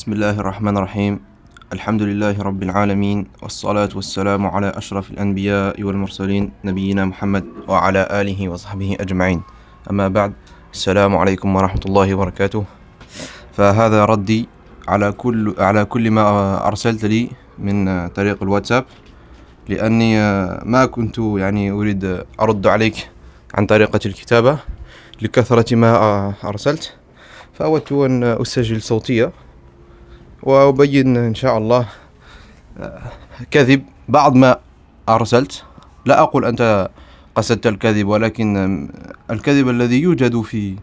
بسم الله الرحمن الرحيم الحمد لله رب العالمين والصلاة والسلام على أشرف الأنبياء والمرسلين نبينا محمد وعلى آله وصحبه أجمعين أما بعد السلام عليكم ورحمة الله وبركاته فهذا ردي على كل على كل ما أرسلت لي من طريق الواتساب لأني ما كنت يعني أريد أرد عليك عن طريقة الكتابة لكثرة ما أرسلت فأودت أن أسجل صوتية وأبين إن شاء الله. كذب بعض ما أرسلت. لا أقول أنت قصدت الكذب ولكن الكذب الذي يوجد في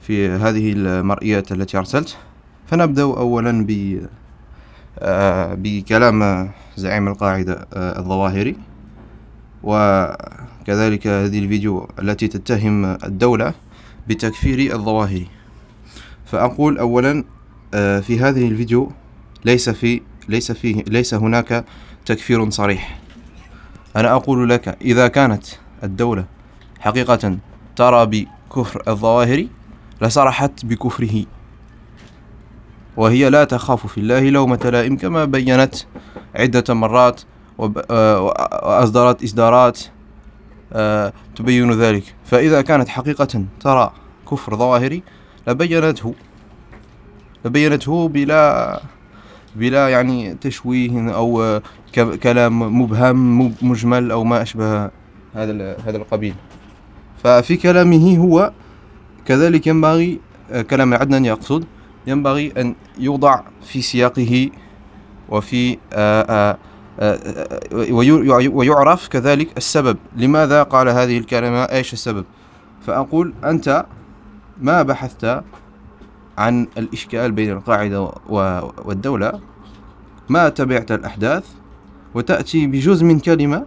في هذه المرئيات التي أرسلت. فنبدأ أولا ب بكلام زعيم القاعدة الظواهري. وكذلك هذه الفيديو التي تتهم الدولة بتكفير الظواهري فأقول أولا في هذه الفيديو ليس في ليس فيه ليس هناك تكفير صريح. أنا أقول لك إذا كانت الدولة حقيقة ترى بكفر الظواهري لصرحت بكفره. وهي لا تخاف في الله لومة لائم كما بينت عدة مرات وأصدرت إصدارات تبين ذلك. فإذا كانت حقيقة ترى كفر ظواهري لبينته لبينته بلا بلا يعني تشويه أو كلام مبهم مجمل أو ما أشبه هذا هذا القبيل. ففي كلامه هو كذلك ينبغي كلام عدنان يقصد ينبغي أن يوضع في سياقه وفي ويعرف كذلك السبب. لماذا قال هذه الكلمة؟ إيش السبب؟ فأقول أنت ما بحثت عن الإشكال بين القاعدة والدولة ما تبعت الأحداث؟ وتأتي بجزء من كلمة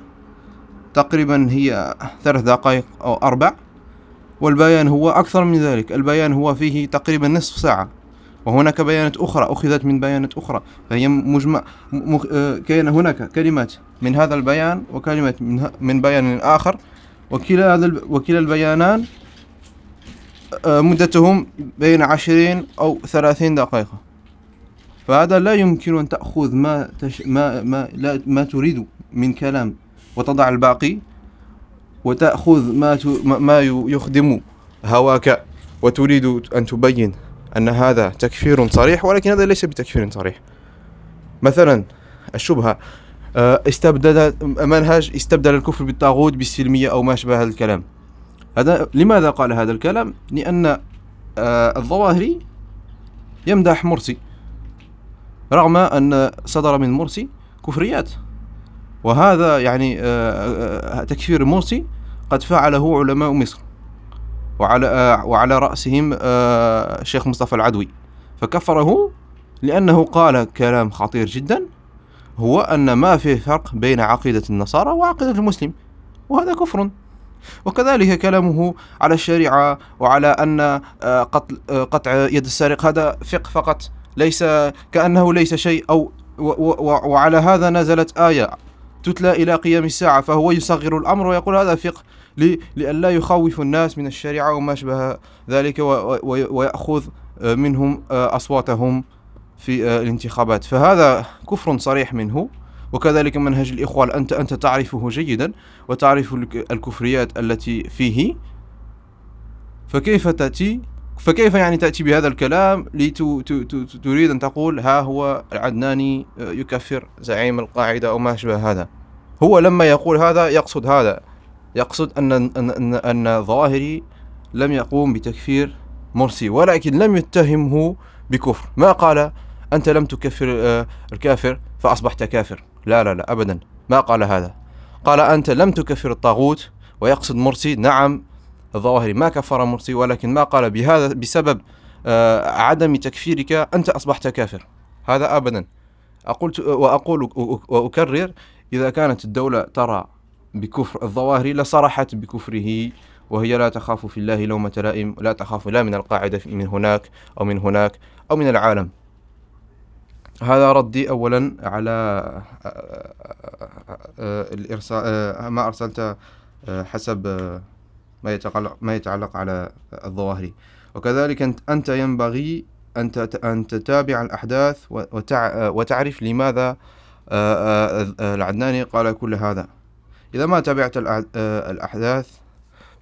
تقريبا هي ثلاث دقائق أو أربع. والبيان هو أكثر من ذلك. البيان هو فيه تقريبا نصف ساعة. وهناك بيانات أخرى أخذت من بيانات أخرى. فهي مجمع مخ... كان هناك كلمات من هذا البيان وكلمات من, من بيان آخر. وكلا هذا وكلا البيانان مدتهم بين عشرين أو ثلاثين دقيقة. فهذا لا يمكن أن تأخذ ما تش... ما ما لا ما تريد من كلام وتضع الباقي وتأخذ ما ت... ما يخدم هواك وتريد أن تبين أن هذا تكفير صريح ولكن هذا ليس بتكفير صريح. مثلا الشبهة استبدل منهج استبدل الكفر بالطاغوت بالسلمية أو ما شابه هذا الكلام. هذا لماذا قال هذا الكلام؟ لأن الظواهري يمدح مرسي رغم أن صدر من مرسي كفريات. وهذا يعني تكفير مرسي قد فعله علماء مصر وعلى وعلى رأسهم الشيخ مصطفى العدوي. فكفره لأنه قال كلام خطير جدا هو أن ما في فرق بين عقيدة النصارى وعقيدة المسلم وهذا كفر. وكذلك كلامه على الشريعة وعلى أن قتل قطع يد السارق. هذا فقه فقط. ليس كأنه ليس شيء أو وعلى هذا نزلت آية تتلى إلى قيام الساعة فهو يصغر الأمر ويقول هذا فقه لئلا يخوف الناس من الشريعة وما أشبه ذلك ويأخذ منهم أصواتهم في الانتخابات. فهذا كفر صريح منه. وكذلك منهج الإخوان أنت أنت تعرفه جيدا وتعرف الكفريات التي فيه. فكيف تأتي؟ فكيف يعني تأتي بهذا الكلام لتريد أن تقول ها هو العدناني يكفر زعيم القاعدة أو ما أشبه هذا. هو لما يقول هذا يقصد هذا. يقصد أن أن أن, أن ظاهري لم يقوم بتكفير مرسي ولكن لم يتهمه بكفر. ما قال؟ أنت لم تكفر آه، الكافر فأصبحت كافر. لا لا لا أبدا. ما قال هذا. قال أنت لم تكفر الطاغوت ويقصد مرسي. نعم الظواهري ما كفر مرسي ولكن ما قال بهذا بسبب آه، عدم تكفيرك أنت أصبحت كافر. هذا أبدا. أقول وأقول وأكرر إذا كانت الدولة ترى بكفر الظواهري لصرحت بكفره وهي لا تخاف في الله لومة لائم لا تخاف لا من القاعدة من هناك أو من هناك أو من العالم. هذا ردي أولا على آه، آه، الإرسال ما أرسلت حسب ما يتعلق, ما يتعلق على الظواهر. وكذلك أنت ينبغي أن تتابع الأحداث وتعرف لماذا العدناني قال كل هذا. إذا ما تابعت الأحداث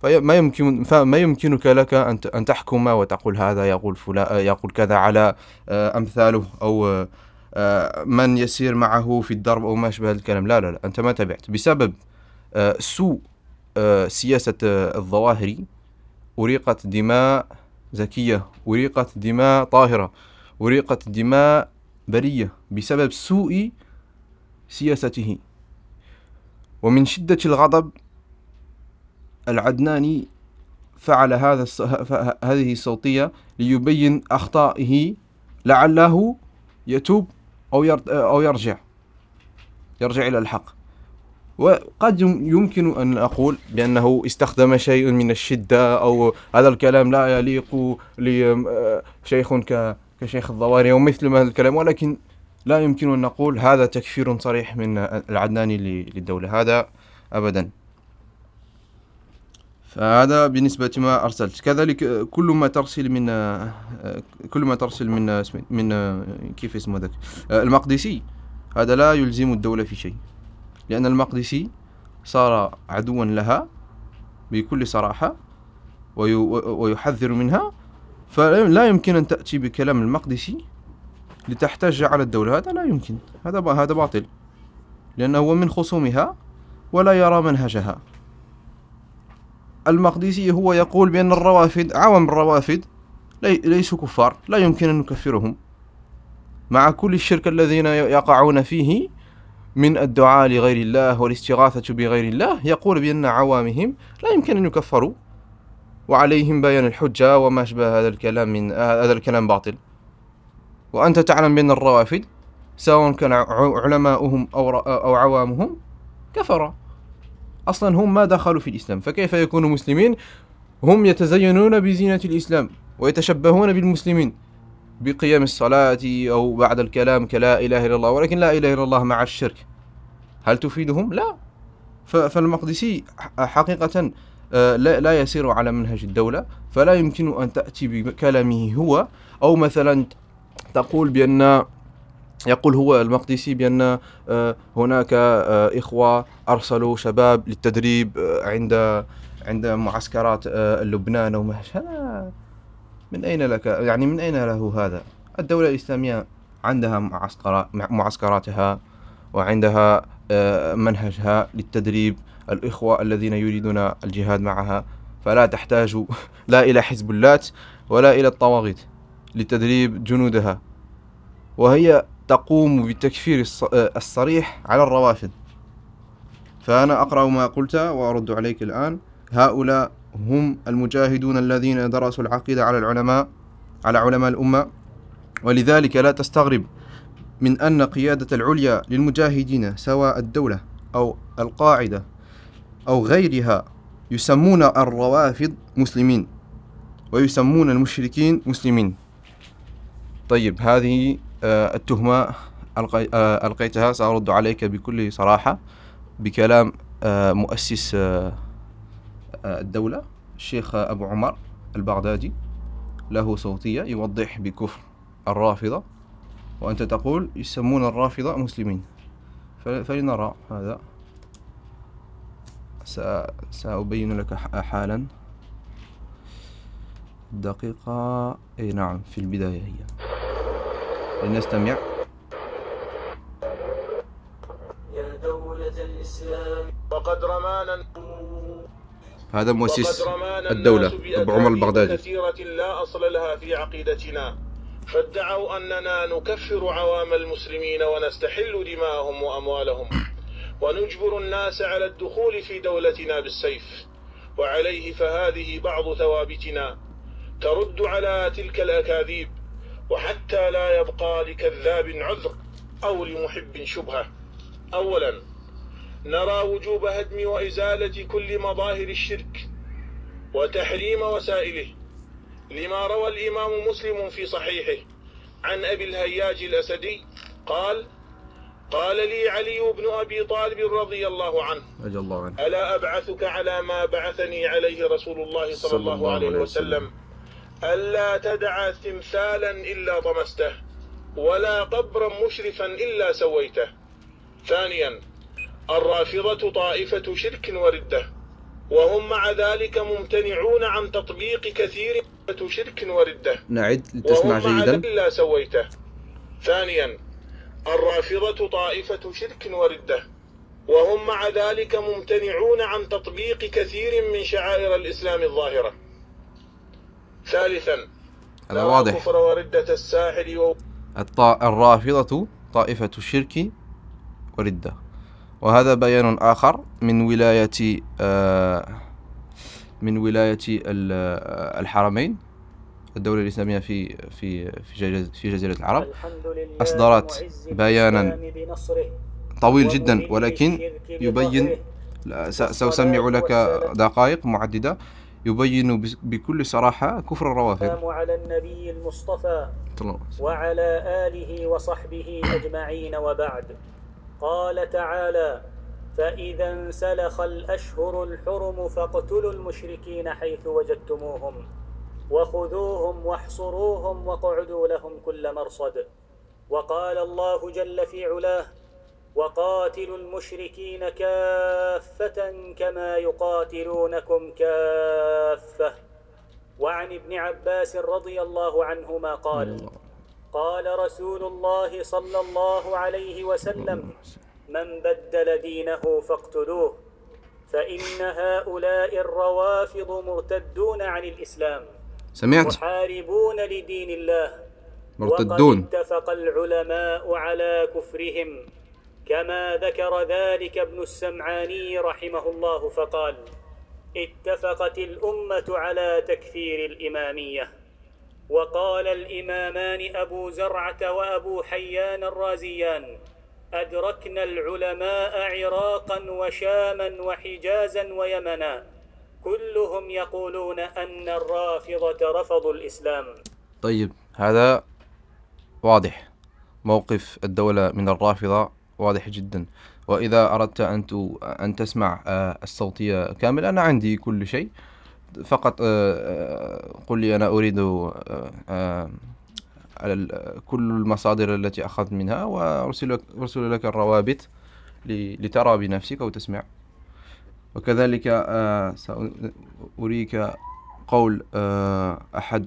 فما يمكن فما يمكنك لك أن تحكم وتقول هذا يقول فلان يقول كذا على أمثاله أو من يسير معه في الدرب أو ما شابه الكلام. لا لا لا أنت ما تابعت. بسبب سوء سياسة الظواهري أريقت دماء زكية أريقت دماء طاهرة أريقت دماء برية بسبب سوء سياسته. ومن شدة الغضب العدناني فعل هذا هذه الصوتية ليبين أخطائه لعله يتوب. أو أو يرجع. يرجع إلى الحق. وقد يمكن أن أقول بأنه استخدم شيء من الشدة أو هذا الكلام لا يليق لشيخ كشيخ الضواري مثل هذا الكلام ولكن لا يمكن أن نقول هذا تكفير صريح من العدناني للدولة. هذا أبدا. فهذا بالنسبة ما أرسلت. كذلك كل ما ترسل من كل ما ترسل من من كيف اسمه ذاك المقدسي. هذا لا يلزم الدولة في شيء لأن المقدسي صار عدوا لها بكل صراحة ويحذر منها. فلا يمكن أن تأتي بكلام المقدسي لتحتج على الدولة. هذا لا يمكن. هذا هذا باطل لأنه هو من خصومها ولا يرى منهجها. المقدسي هو يقول بأن الروافد عوام الروافد ليسوا كفار لا يمكن أن نكفرهم. مع كل الشرك الذين يقعون فيه من الدعاء لغير الله والاستغاثة بغير الله يقول بأن عوامهم لا يمكن أن يكفروا. وعليهم بيان الحجة وما أشبه هذا الكلام من هذا الكلام باطل. وأنت تعلم بأن الروافد سواء كان علماؤهم أو, أو عوامهم كفر أصلا هم ما دخلوا في الإسلام فكيف يكونوا مسلمين؟ هم يتزينون بزينة الإسلام ويتشبهون بالمسلمين بقيام الصلاة أو بعد الكلام كلا إله إلا الله ولكن لا إله إلا الله مع الشرك. هل تفيدهم؟ لا. فالمقدسي حقيقة آه، لا يسير على منهج الدولة فلا يمكن أن تأتي بكلامه هو أو مثلا تقول بأن يقول هو المقدسي بأن آه، هناك آه، إخوة أرسلوا شباب للتدريب عند عند معسكرات لبنان هذا من أين لك؟ يعني من أين له هذا؟ الدولة الإسلامية عندها معسكراتها وعندها آه، منهجها للتدريب الإخوة الذين يريدون الجهاد معها. فلا تحتاج لا إلى حزب اللات ولا إلى الطواغيت لتدريب جنودها. وهي تقوم بالتكفير آه، الصريح على الروافد. فأنا أقرأ ما قلت وأرد عليك الآن. هؤلاء هم المجاهدون الذين درسوا العقيدة على العلماء على علماء الأمة. ولذلك لا تستغرب من أن قيادة العليا للمجاهدين سواء الدولة أو القاعدة أو غيرها يسمون الروافض مسلمين ويسمون المشركين مسلمين. طيب هذه التهمة آه، ألقيتها سأرد عليك بكل صراحة بكلام آه، مؤسس الدولة الشيخ أبو عمر البغدادي. له صوتية يوضح بكفر الرافضة وأنت تقول يسمون الرافضة مسلمين. فلنرى هذا. سأبين لك حالا. دقيقة. أي نعم في البداية هي. لنستمع يا دولة الإسلام وقد رمانا هذا مؤسس الدولة أبو عمر البغدادي. كثيرة لا أصل لها في عقيدتنا. فادعوا أننا نكفر عوام المسلمين ونستحل دماءهم وأموالهم. ونجبر الناس على الدخول في دولتنا بالسيف. وعليه فهذه بعض ثوابتنا. ترد على تلك الأكاذيب. وحتى لا يبقى لكذاب عذر أو لمحب شبهة. أولا نرى وجوب هدم وإزالة كل مظاهر الشرك وتحريم وسائله. لما روى الإمام مسلم في صحيحه عن أبي الهياج الأسدي قال قال لي علي بن أبي طالب رضي الله عنه أجل الله عنه. ألا أبعثك على ما بعثني عليه رسول الله صلى, صلى الله عليه وسلم, وسلم. ألا تدع تمثالا إلا طمسته ولا قبرا مشرفا إلا سويته. ثانيا الرافضة طائفة شرك وردة وهم مع ذلك ممتنعون عن تطبيق كثير من شرك وردة. نعد لتسمع وهم جيدا. إلا سويته. ثانيا الرافضة طائفة شرك وردة وهم مع ذلك ممتنعون عن تطبيق كثير من شعائر الإسلام الظاهرة. ثالثا هذا لا واضح. كفر وردة الساحر و... الط... الرافضة طائفة الشرك وردة. وهذا بيان آخر من ولاية آه، من ولاية ال- آه، الحرمين الدولة الإسلامية في في في جز- في جزيرة العرب. أصدرت بياناً طويل جدا ولكن يبين سأسمع لك دقائق معددة. يبين بكل صراحة كفر الروافض. على النبي المصطفى. وعلى آله وصحبه أجمعين وبعد. قال تعالى فإذا انسلخ الأشهر الحرم فاقتلوا المشركين حيث وجدتموهم. وخذوهم واحصروهم واقعدوا لهم كل مرصد. وقال الله جل في علاه وقاتلوا المشركين كافة كما يقاتلونكم كافة. وعن ابن عباس رضي الله عنهما قال قال رسول الله صلى الله عليه وسلم من بدل دينه فاقتلوه فإن هؤلاء الروافض مرتدون عن الإسلام سمعت. محاربون لدين الله مرتدون. وقد اتفق العلماء على كفرهم. كما ذكر ذلك ابن السمعاني رحمه الله فقال اتفقت الأمة على تكفير الإمامية. وقال الإمامان أبو زرعة وأبو حيان الرازيان أدركنا العلماء عراقا وشاما وحجازا ويمنا. كلهم يقولون أن الرافضة رفضوا الإسلام. طيب هذا واضح. موقف الدولة من الرافضة واضح جدا. وإذا أردت أن أن تسمع آه، الصوتية كاملة أنا عندي كل شيء. فقط آه، آه، قل لي أنا أريد كل المصادر التي أخذت منها وأرسل لك, أرسل لك الروابط لترى بنفسك وتسمع وكذلك سأريك قول أحد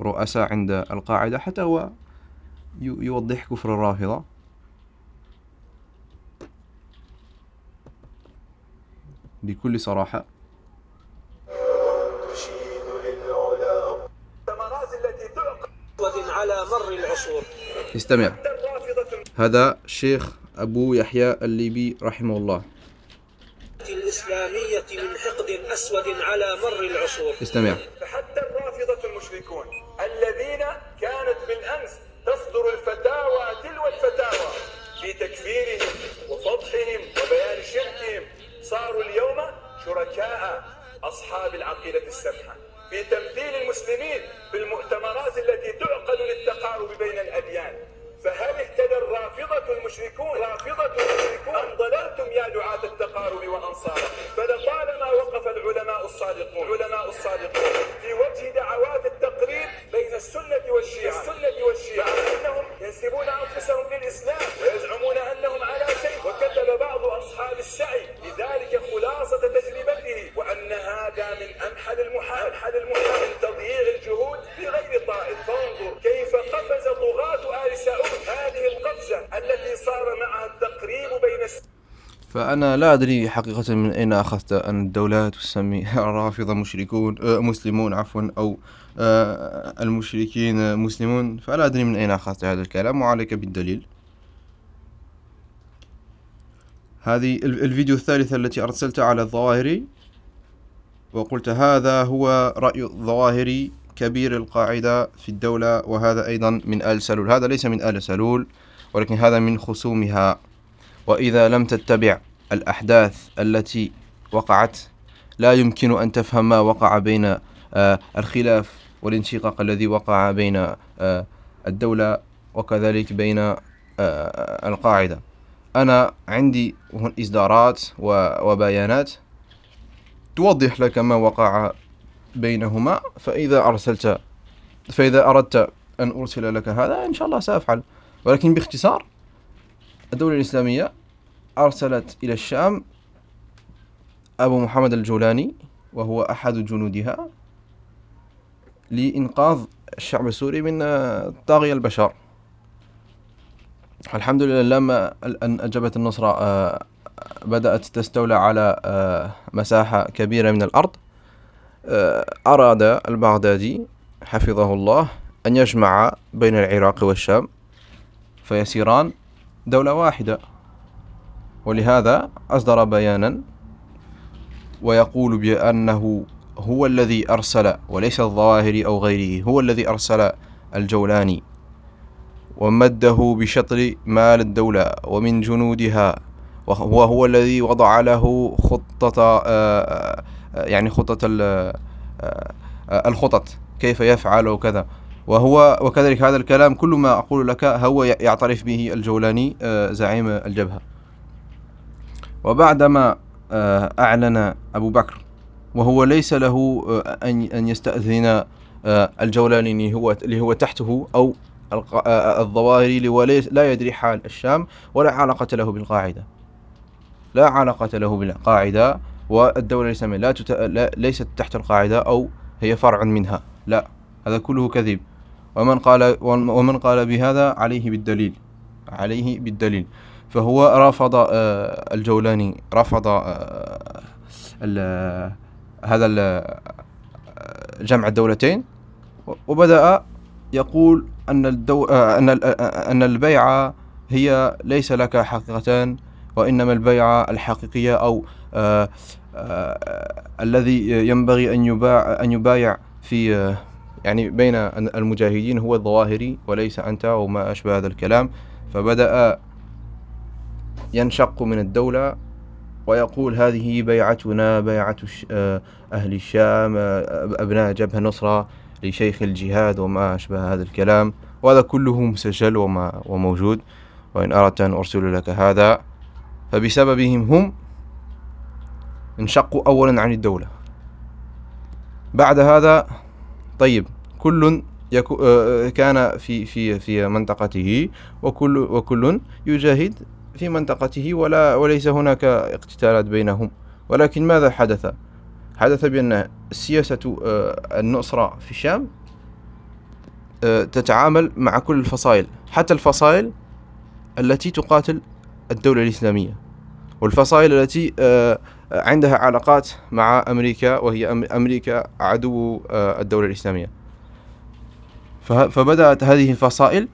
رؤساء عند القاعدة حتى هو يوضح كفر الرافضة بكل صراحة. على مر العصور استمع. هذا شيخ أبو يحيى الليبي رحمه الله. الإسلامية من حقد أسود على مر العصور استمع. فحتى الرافضة المشركون الذين كانت بالأمس تصدر الفتاوى تلو الفتاوى في تكفيرهم وفضحهم وبيان شركهم. صاروا اليوم شركاء أصحاب العقيدة السمحة. في تمثيل المسلمين في المؤتمرات التي تعقد للتقارب بين الأديان. فهل اهتدى الرافضة المشركون؟ رافضة المشركون. أم ضللتم يا دعاة التقارب وأنصاره فلطالما وقف العلماء الصادقون. علماء الصادقون. في وجه دعوات التقريب بين السنة والشيعة. السنة والشيعة. أنهم ينسبون أنفسهم للإسلام ويزعمون أنهم على شيء. وكتب بعض أصحاب السعي لذلك خلاصة تجربته وأن هذا من أمحل المحال. أمحل المحال. من تضييع الجهود بغير طائل فانظر كيف قفز طغاة آل سعود. هذه القفزة التي صار معها التقريب بين الس- فأنا لا أدري حقيقة من أين أخذت أن الدولة تسمي الرافضة مشركون آه، مسلمون عفوا أو آه، المشركين مسلمون. فلا أدري من أين أخذت هذا الكلام وعليك بالدليل. هذه ال- الفيديو الثالثة التي أرسلت على الظواهري وقلت هذا هو رأي الظواهري كبير القاعدة في الدولة وهذا أيضا من آل سلول. هذا ليس من آل سلول ولكن هذا من خصومها. وإذا لم تتبع الأحداث التي وقعت لا يمكن أن تفهم ما وقع بين آه، الخلاف والانشقاق الذي وقع بين آه، الدولة وكذلك بين آه، القاعدة. أنا عندي إصدارات وبيانات توضح لك ما وقع بينهما فإذا أرسلت فإذا أردت أن أرسل لك هذا إن شاء الله سأفعل. ولكن باختصار الدولة الإسلامية أرسلت إلى الشام أبو محمد الجولاني وهو أحد جنودها لإنقاذ الشعب السوري من طاغية البشر. الحمد لله لما أن أجبت النصرة آه، بدأت تستولى على آه، مساحة كبيرة من الأرض. آه، أراد البغدادي حفظه الله أن يجمع بين العراق والشام فيصيران دولة واحدة. ولهذا أصدر بيانا ويقول بأنه هو الذي أرسل وليس الظواهري أو غيره هو الذي أرسل الجولاني ومده بشطر مال الدولة ومن جنودها وهو هو الذي وضع له خطة آه، آه، يعني خطة آه، الخطط كيف يفعل وكذا. وهو وكذلك هذا الكلام كل ما أقول لك هو يعترف به الجولاني زعيم الجبهة. وبعدما أعلن أبو بكر وهو ليس له أن يستأذن الجولاني اللي هو اللي هو تحته أو الظواهري لا يدري حال الشام ولا علاقة له بالقاعدة. لا علاقة له بالقاعدة. والدولة الإسلامية لا, تت... لا ليست تحت القاعدة أو هي فرع منها. لا هذا كله كذب. ومن قال ومن قال بهذا عليه بالدليل. عليه بالدليل. فهو رفض آه، الجولاني رفض آه، هذا آه، جمع الدولتين. وبدأ يقول أن الدو... أن أن البيعة هي ليس لك حقيقة وإنما البيعة الحقيقية أو الذي ينبغي أن يباع أن يبايع في يعني بين المجاهدين هو الظواهري وليس أنت وما أشبه هذا الكلام. فبدأ ينشق من الدولة ويقول هذه بيعتنا بيعة أهل الشام أبناء جبهة نصرة لشيخ الجهاد وما أشبه هذا الكلام. وهذا كله مسجل وما وموجود. وإن أردت أن أرسل لك هذا فبسببهم هم انشقوا أولا عن الدولة. بعد هذا طيب كل آه، كان في في في منطقته وكل وكل يجاهد في منطقته ولا وليس هناك اقتتالات بينهم. ولكن ماذا حدث؟ حدث بأن سياسة آه، النصرة في الشام آه، تتعامل مع كل الفصائل حتى الفصائل التي تقاتل الدولة الإسلامية. والفصائل التي آه، عندها علاقات مع أمريكا وهي أمريكا عدو الدولة الإسلامية. فبدأت هذه الفصائل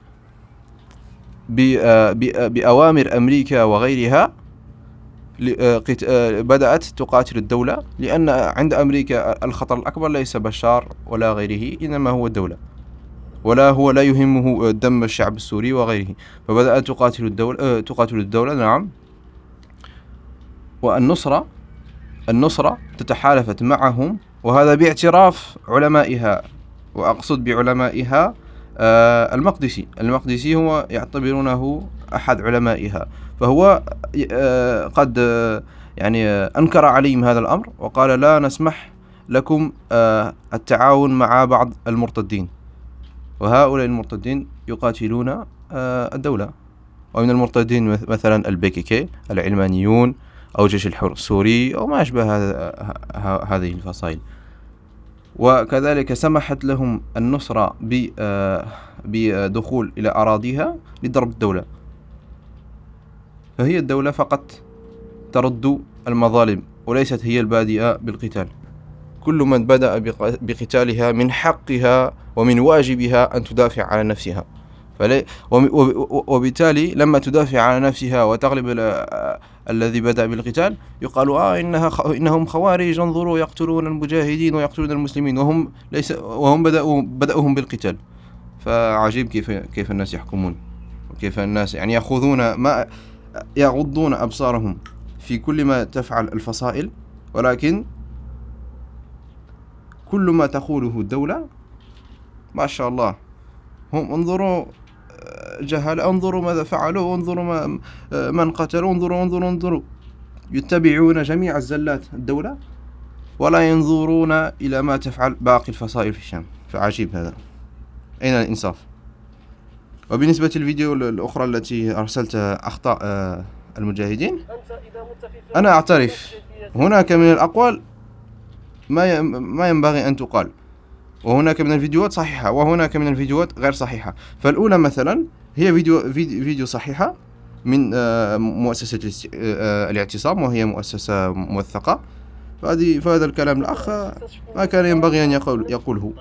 بأوامر أمريكا وغيرها آه، آه، بدأت تقاتل الدولة لأن عند أمريكا الخطر الأكبر ليس بشار ولا غيره إنما هو الدولة. ولا هو لا يهمه دم الشعب السوري وغيره. فبدأت تقاتل الدولة آه، تقاتل الدولة نعم. والنصرة النصرة تتحالفت معهم وهذا باعتراف علمائها وأقصد بعلمائها المقدسي. المقدسي هو يعتبرونه أحد علمائها. فهو آه، قد آه، يعني آه، أنكر عليهم هذا الأمر وقال لا نسمح لكم التعاون مع بعض المرتدين. وهؤلاء المرتدين يقاتلون الدولة. ومن المرتدين مثلا البيكيكي العلمانيون أو جيش الحر السوري أو ما أشبه هذه الفصائل. وكذلك سمحت لهم النصرة بدخول إلى أراضيها لضرب الدولة. فهي الدولة فقط ترد المظالم وليست هي البادئة بالقتال. كل من بدأ بقتالها من حقها ومن واجبها أن تدافع على نفسها. وبالتالي لما تدافع على نفسها وتغلب الذي بدأ بالقتال يقال آه إنها إنهم خوارج انظروا يقتلون المجاهدين ويقتلون المسلمين وهم ليس وهم بدأوا بدأوهم بالقتال. فعجيب كيف كيف الناس يحكمون وكيف الناس يعني يأخذون ما يغضون أبصارهم في كل ما تفعل الفصائل. ولكن كل ما تقوله الدولة ما شاء الله هم انظروا جهل انظروا ماذا فعلوا انظروا ما من قتلوا انظروا انظروا انظروا. يتبعون جميع الزلات الدولة ولا ينظرون إلى ما تفعل باقي الفصائل في الشام. فعجيب هذا. أين الإنصاف؟ وبالنسبة للفيديو الأخرى التي أرسلت أخطاء آه، المجاهدين أنا أعترف. هناك من الأقوال ما ما ينبغي أن تقال. وهناك من الفيديوهات صحيحة وهناك من الفيديوهات غير صحيحة. فالأولى مثلا هي فيديو فيديو صحيحة من آه، مؤسسة آه، الاعتصام وهي مؤسسة موثقة. فهذه فهذا الكلام الأخ ما كان ينبغي أن يقول يقوله.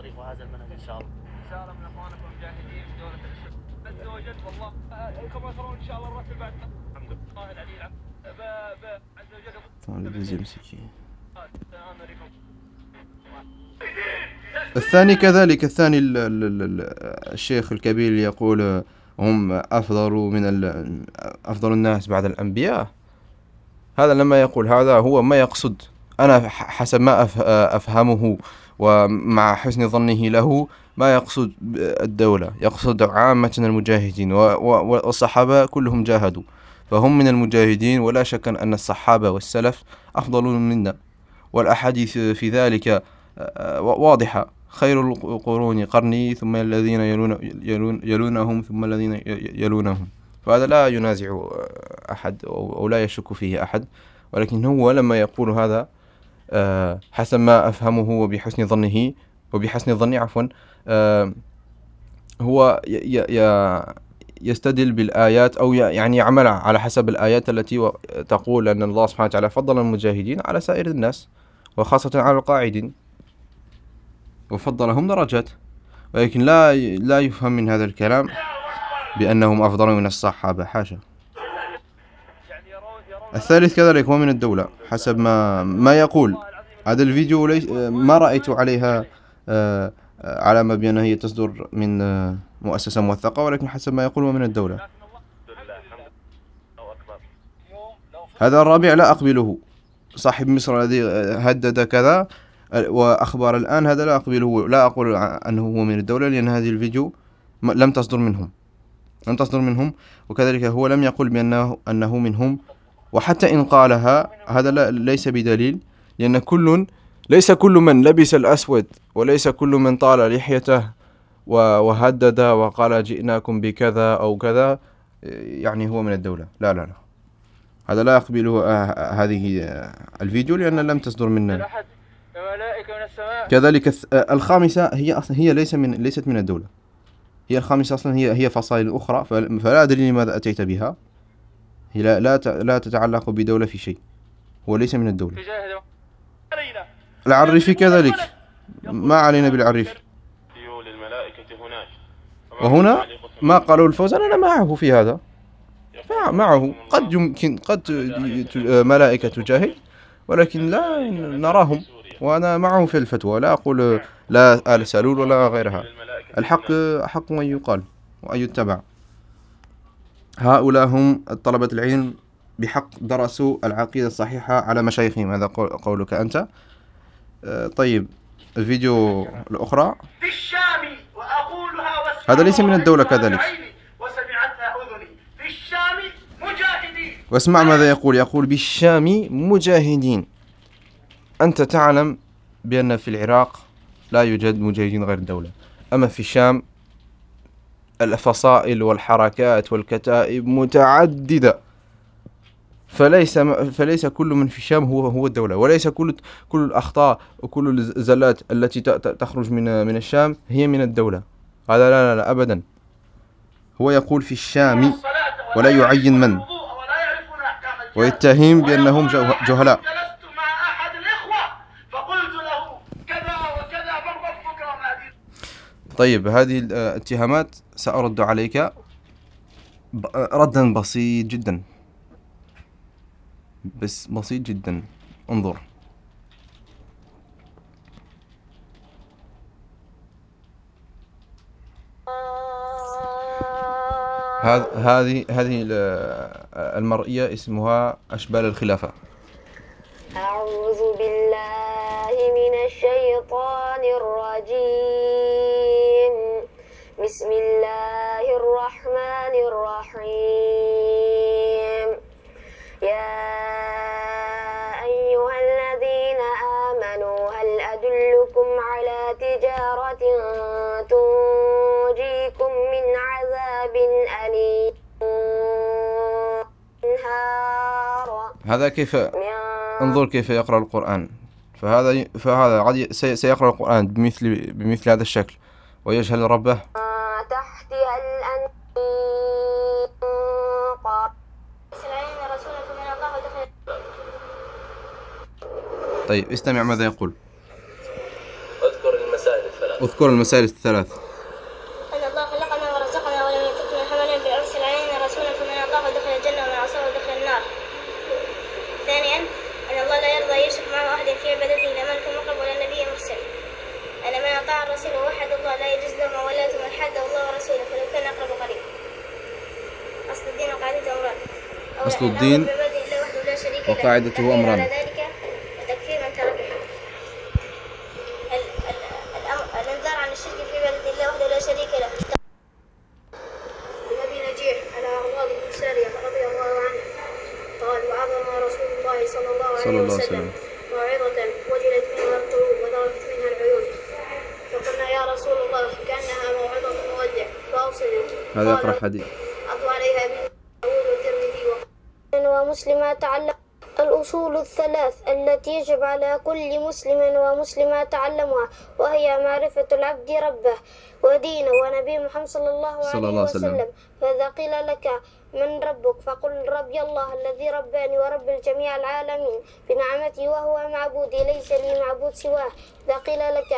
الثاني كذلك الثاني الشيخ الكبير يقول هم أفضل من أفضل الناس بعد الأنبياء. هذا لما يقول هذا هو ما يقصد. أنا حسب ما أفهمه ومع حسن ظنه له ما يقصد الدولة. يقصد عامة المجاهدين والصحابة كلهم جاهدوا. فهم من المجاهدين ولا شك أن الصحابة والسلف أفضل منا. والأحاديث في ذلك واضحة. خير القرون قرني ثم الذين يلون يلون يلونهم ثم الذين يلونهم. فهذا لا ينازع أحد أو لا يشك فيه أحد ولكن هو لما يقول هذا آه، حسب ما أفهمه وبحسن ظنه وبحسن ظني عفوا آه، هو يستدل بالآيات أو يعني يعمل على حسب الآيات التي تقول أن الله سبحانه وتعالى فضل المجاهدين على سائر الناس وخاصة على القاعدين. وفضلهم درجات. ولكن لا لا يفهم من هذا الكلام بأنهم أفضل من الصحابة. حاشا. الثالث كذلك هو من الدولة حسب ما ما يقول. هذا الفيديو ليس ما رأيت عليها آه، علامة بأنها هي تصدر من آه، مؤسسة موثقة ولكن حسب ما يقول هو من الدولة. هذا الرابع لا أقبله. صاحب مصر الذي هدد كذا وأخبار الآن هذا لا أقبله لا أقول أنه هو من الدولة لأن هذه الفيديو لم تصدر منهم. لم تصدر منهم وكذلك هو لم يقل بأنه أنه منهم. وحتى إن قالها هذا لا ليس بدليل لأن كل ليس كل من لبس الأسود وليس كل من طال لحيته وهدد وقال جئناكم بكذا أو كذا يعني هو من الدولة. لا لا لا. هذا لا يقبله آه، هذه آه، الفيديو لأن لم تصدر منا كذلك آه، الخامسة هي أصلا هي ليس من ليست من الدولة. هي الخامسة أصلا هي هي فصائل أخرى فلا أدري لماذا أتيت بها. هي لا لا لا تتعلق بدولة في شيء هو ليس من الدولة. العريفي كذلك. ما علينا بالعريف وهنا ما قالوا الفوزان أنا معه في هذا. معه قد يمكن قد ملائكة تجاهد ولكن لا نراهم. وأنا معه في الفتوى لا أقول لا آل سالول ولا غيرها. الحق حق أن يقال وأن يتبع. هؤلاء هم طلبة العلم بحق درسوا العقيدة الصحيحة على مشايخهم. هذا قولك أنت. آه، طيب الفيديو الأخرى. في الشام وأقولها هذا ليس من الدولة كذلك. واسمع ماذا يقول. يقول بالشام مجاهدين. أنت تعلم بأن في العراق لا يوجد مجاهدين غير الدولة. أما في الشام الفصائل والحركات والكتائب متعددة. فليس فليس كل من في الشام هو هو الدولة وليس كل كل الأخطاء وكل الزلات التي تخرج من من الشام هي من الدولة. هذا لا لا, لا أبدا. هو يقول في الشام ولا يعين من؟ ويتهم بأنهم جهلاء. طيب هذه الاتهامات سأرد عليك ردا بسيط جدا. بس بسيط جدا. انظر. هذه هذه المرئية اسمها أشبال الخلافة. أعوذ بالله من الشيطان الرجيم. بسم الله الرحمن الرحيم. يا أيها الذين آمنوا هل أدلكم على تجارة تنجيكم من عذاب أليم؟ هذا كيف؟ انظر كيف يقرأ القرآن. فهذا فهذا سيقرأ القرآن بمثل بمثل هذا الشكل. ويجهل ربه. رسولا أطاع دخل. طيب استمع ماذا يقول. أذكر المسائل الثلاث. أذكر المسائل الثلاث أن الله خلقنا ورزقنا ولم يتركنا حملا بأرسل علينا رسولا فمن أطاعه دخل الجنة ومن عصاه دخل النار. ثانيا أن الله لا يرضى يشرك معه أحد في عبادته لا ملك مقرب ولا نبي مرسل. أن من أطاع الرسول ووحد الله لا يجوز له موالاة من حد الله ورسوله فلو كان أقرب قريب. أصل الدين وقاعدته أمران. أصل الدين بعباده الله وحده لا شريك له. وقاعدته أمران. على ذلك وتكفير من تركه. ال- ال- الأمر- الإنذار عن الشرك في عبادة الله وحده لا شريك له. ابي نجيح على اغراض بن ساريه رضي الله عنه قال وعظنا رسول الله صلى الله عليه صلى الله عليه وسلم وسلم. موعظة وجلت منها القلوب وذرفت منها العيون فقلنا يا رسول الله هذا يقرأ حديث أضوا عليها والترمذي ومسلم تعلم الأصول الثلاث التي يجب على كل مسلم ومسلمة تعلمها وهي معرفة العبد ربه ودينه ونبي محمد صلى الله صلى عليه الله عليه وسلم. وسلم فإذا قيل لك من ربك فقل ربي الله الذي رباني ورب الجميع العالمين بنعمته وهو معبودي ليس لي معبود سواه إذا قيل لك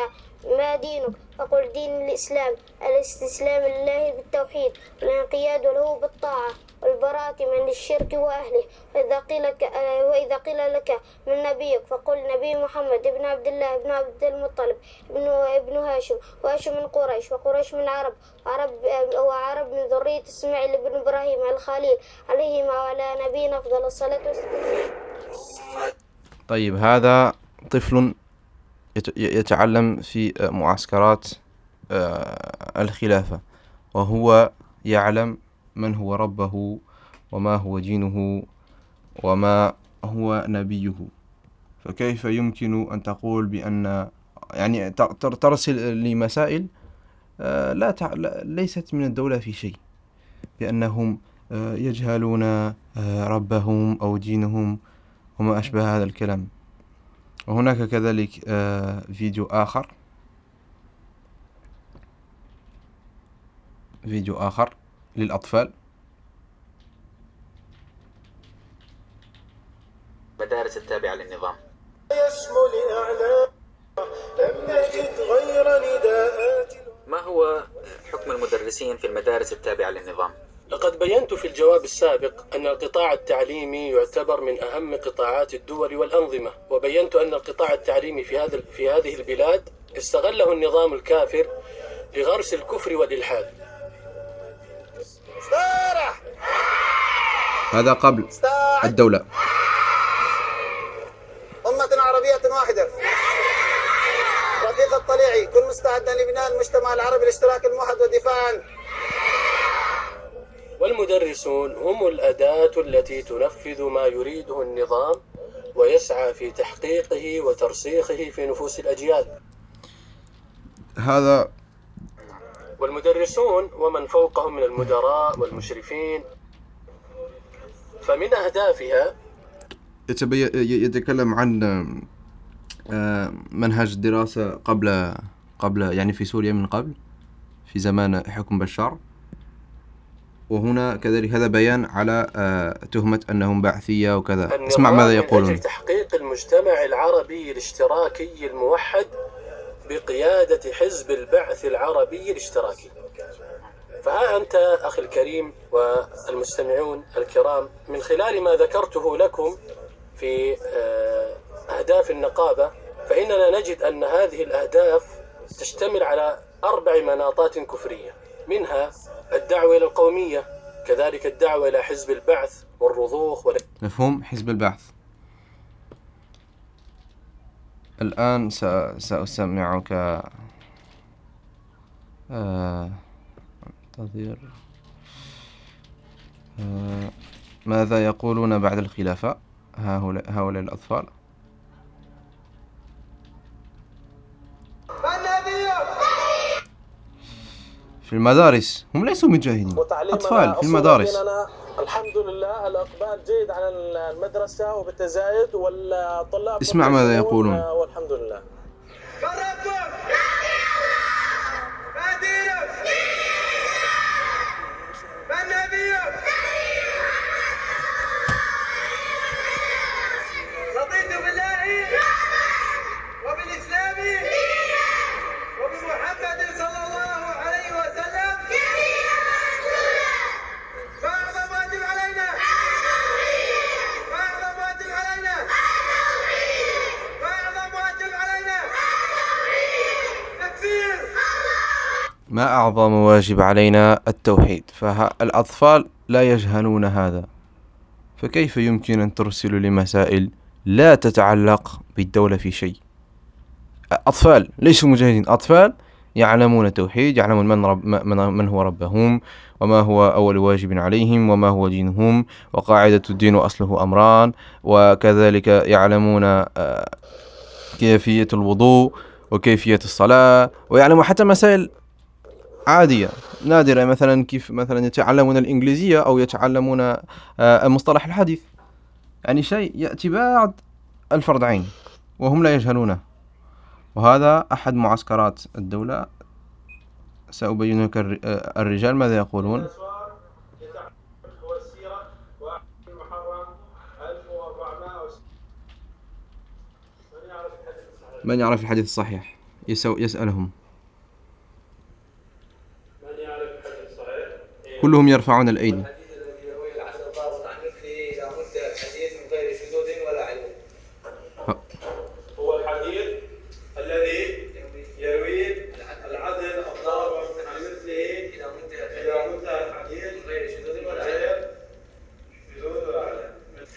ما دينك؟ فقل دين الإسلام الاستسلام لله بالتوحيد والانقياد له بالطاعة والبراءة من الشرك وأهله. وإذا قيل لك وإذا قيل لك من نبيك فقل نبي محمد بن عبد الله بن عبد المطلب ابن ابن هاشم. وهاشم من قريش وقريش من عرب. وعرب وعرب من ذرية إسماعيل بن إبراهيم الخليل عليهما وعلى نبينا أفضل الصلاة والسلام. طيب هذا طفل يتعلم في معسكرات آه، الخلافة وهو يعلم من هو ربه وما هو دينه وما هو نبيه. فكيف يمكن أن تقول بأن يعني ترسل لمسائل آه، لا تع... ليست من الدولة في شيء. بأنهم آه، يجهلون آه، ربهم أو دينهم وما أشبه هذا الكلام. وهناك كذلك آه، فيديو آخر. فيديو آخر للأطفال. المدارس التابعة للنظام. يشمل إعلام لم نجد غير نداءات. ما هو حكم المدرسين في المدارس التابعة للنظام؟ لقد بينت في الجواب السابق أن القطاع التعليمي يعتبر من أهم قطاعات الدول والأنظمة، وبينت أن القطاع التعليمي في هذا في هذه البلاد استغله النظام الكافر لغرس الكفر والإلحاد. استارح هذا قبل الدولة. أمة عربية واحدة. رفيق الطليعي كن مستعدا لبناء المجتمع العربي الاشتراك الموحد والدفاع عنه. والمدرسون هم الأداة التي تنفذ ما يريده النظام ويسعى في تحقيقه وترسيخه في نفوس الأجيال. هذا والمدرسون ومن فوقهم من المدراء والمشرفين فمن أهدافها يتكلم عن آه، منهج الدراسة قبل قبل يعني في سوريا من قبل في زمان حكم بشار وهنا كذلك هذا بيان على آه، تهمة أنهم بعثية وكذا. اسمع ماذا يقولون. تحقيق المجتمع العربي الاشتراكي الموحد بقيادة حزب البعث العربي الاشتراكي. فها أنت أخي الكريم والمستمعون الكرام من خلال ما ذكرته لكم في آه، أهداف النقابة فإننا نجد أن هذه الأهداف تشتمل على أربع مناطات كفرية. منها الدعوة إلى القومية كذلك الدعوة إلى حزب البعث والرضوخ وال... مفهوم؟ حزب البعث. الآن س... سأسمعك آه... انتظر آه... ماذا يقولون بعد الخلافة؟ هؤلاء هؤلاء الأطفال. في المدارس. هم ليسوا مجاهدين أطفال في المدارس. ديننا الحمد لله الإقبال جيد على المدرسة وبالتزايد والطلاب اسمع ماذا يقولون. والحمد لله ما أعظم واجب علينا التوحيد فالأطفال لا يجهلون هذا. فكيف يمكن أن ترسل لمسائل لا تتعلق بالدولة في شيء؟ أطفال ليسوا مجاهدين أطفال يعلمون التوحيد يعلمون من, رب من, هو ربهم وما هو أول واجب عليهم وما هو دينهم وقاعدة الدين وأصله أمران وكذلك يعلمون آه، كيفية الوضوء وكيفية الصلاة ويعلمون حتى مسائل عادية نادرة مثلا كيف مثلا يتعلمون الإنجليزية أو يتعلمون آه، مصطلح الحديث. يعني شيء يأتي بعد الفرض عين وهم لا يجهلونه. وهذا أحد معسكرات الدولة. سأبين لك آه، الرجال ماذا يقولون؟ والسيرة واحد المحرم 1400 من يعرف الحديث الصحيح؟ يسألهم من يعرف الحديث الصحيح كلهم يرفعون الأيدي. الحديث الذي يروي العشر طارق عن مثله إذا مد الحديث من غير شذوذ ولا علم هو الحديث الذي يروي العدل الضابط عن مثله إذا مد إذا منتهى الحديث من غير شذوذ ولا علم غير شذوذ ولا علم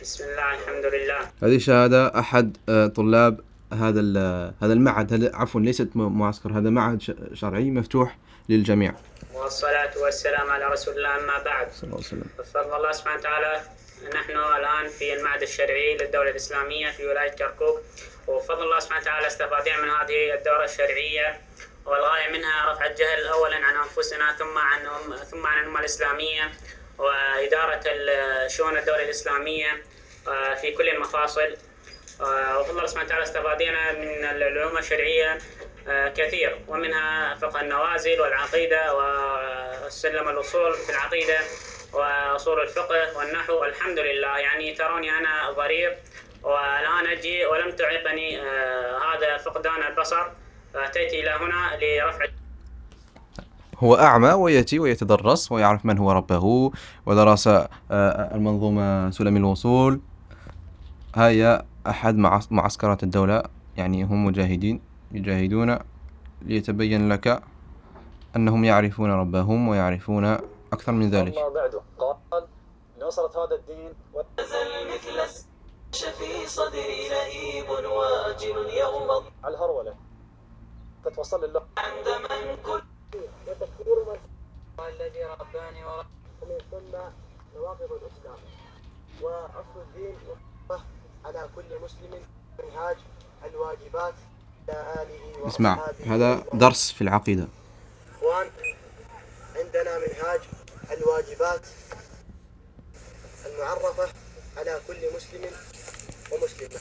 بسم الله الحمد لله. هذه شهادة أحد آه، طلاب هذا ال- هذا المعهد. هذا عفوا ليست معسكر هذا معهد شرعي مفتوح للجميع. والسلام على رسول الله أما بعد. صلى الله عليه وسلم. بفضل الله سبحانه وتعالى نحن الآن في المعهد الشرعي للدولة الإسلامية في ولاية كركوك. وبفضل الله سبحانه وتعالى استفادين من هذه الدورة الشرعية والغاية منها رفع الجهل أولا عن أنفسنا ثم عن ثم عن الأمة الإسلامية وإدارة شؤون الدولة الإسلامية آه، في كل المفاصل. آه، وبفضل الله سبحانه وتعالى استفادينا من العلوم الشرعية آه، كثير ومنها فقه النوازل والعقيدة وسلم الأصول في العقيدة وأصول الفقه والنحو. الحمد لله. يعني تروني أنا ضرير والآن أجي ولم تعيقني آه، هذا فقدان البصر. فأتيت إلى هنا لرفع هو أعمى ويأتي ويتدرس ويعرف من هو ربه ودرس آه، المنظومة سلم الوصول. هي أحد معس- معسكرات الدولة يعني هم مجاهدين يجاهدون ليتبين لك أنهم يعرفون ربهم ويعرفون أكثر من ذلك. أما بعد قال نصرة هذا الدين في صدري لهيب واجل يوم على الهرولة فتوصل لله. عند من كل الذي رباني ورب ومن ثم نواقض الإسلام وأصل الدين على كل مسلم منهاج الواجبات إلى آله اسمع هذا. درس في العقيدة. إخوان عندنا منهاج الواجبات المعرفة على كل مسلم ومسلمة.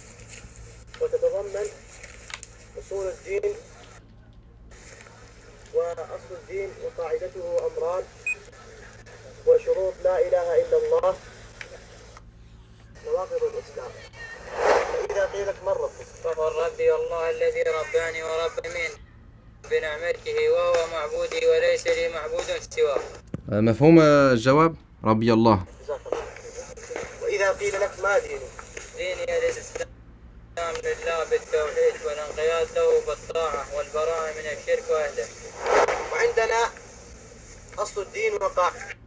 وتتضمن أصول الدين وأصل الدين وقاعدته أمران وشروط لا إله إلا الله نواقض الإسلام. فإذا قيل لك من ربك. فقل ربي الله الذي رباني ورب من بنعمته وهو وليس لي معبود سواه مفهوم الجواب؟ ربي الله. جزاك الله وإذا قيل لك ما دينك؟ ديني الإسلام لله بالتوحيد والانقياد له بالطاعة والبراءة من الشرك وأهله. وعندنا أصل الدين وقاعدة.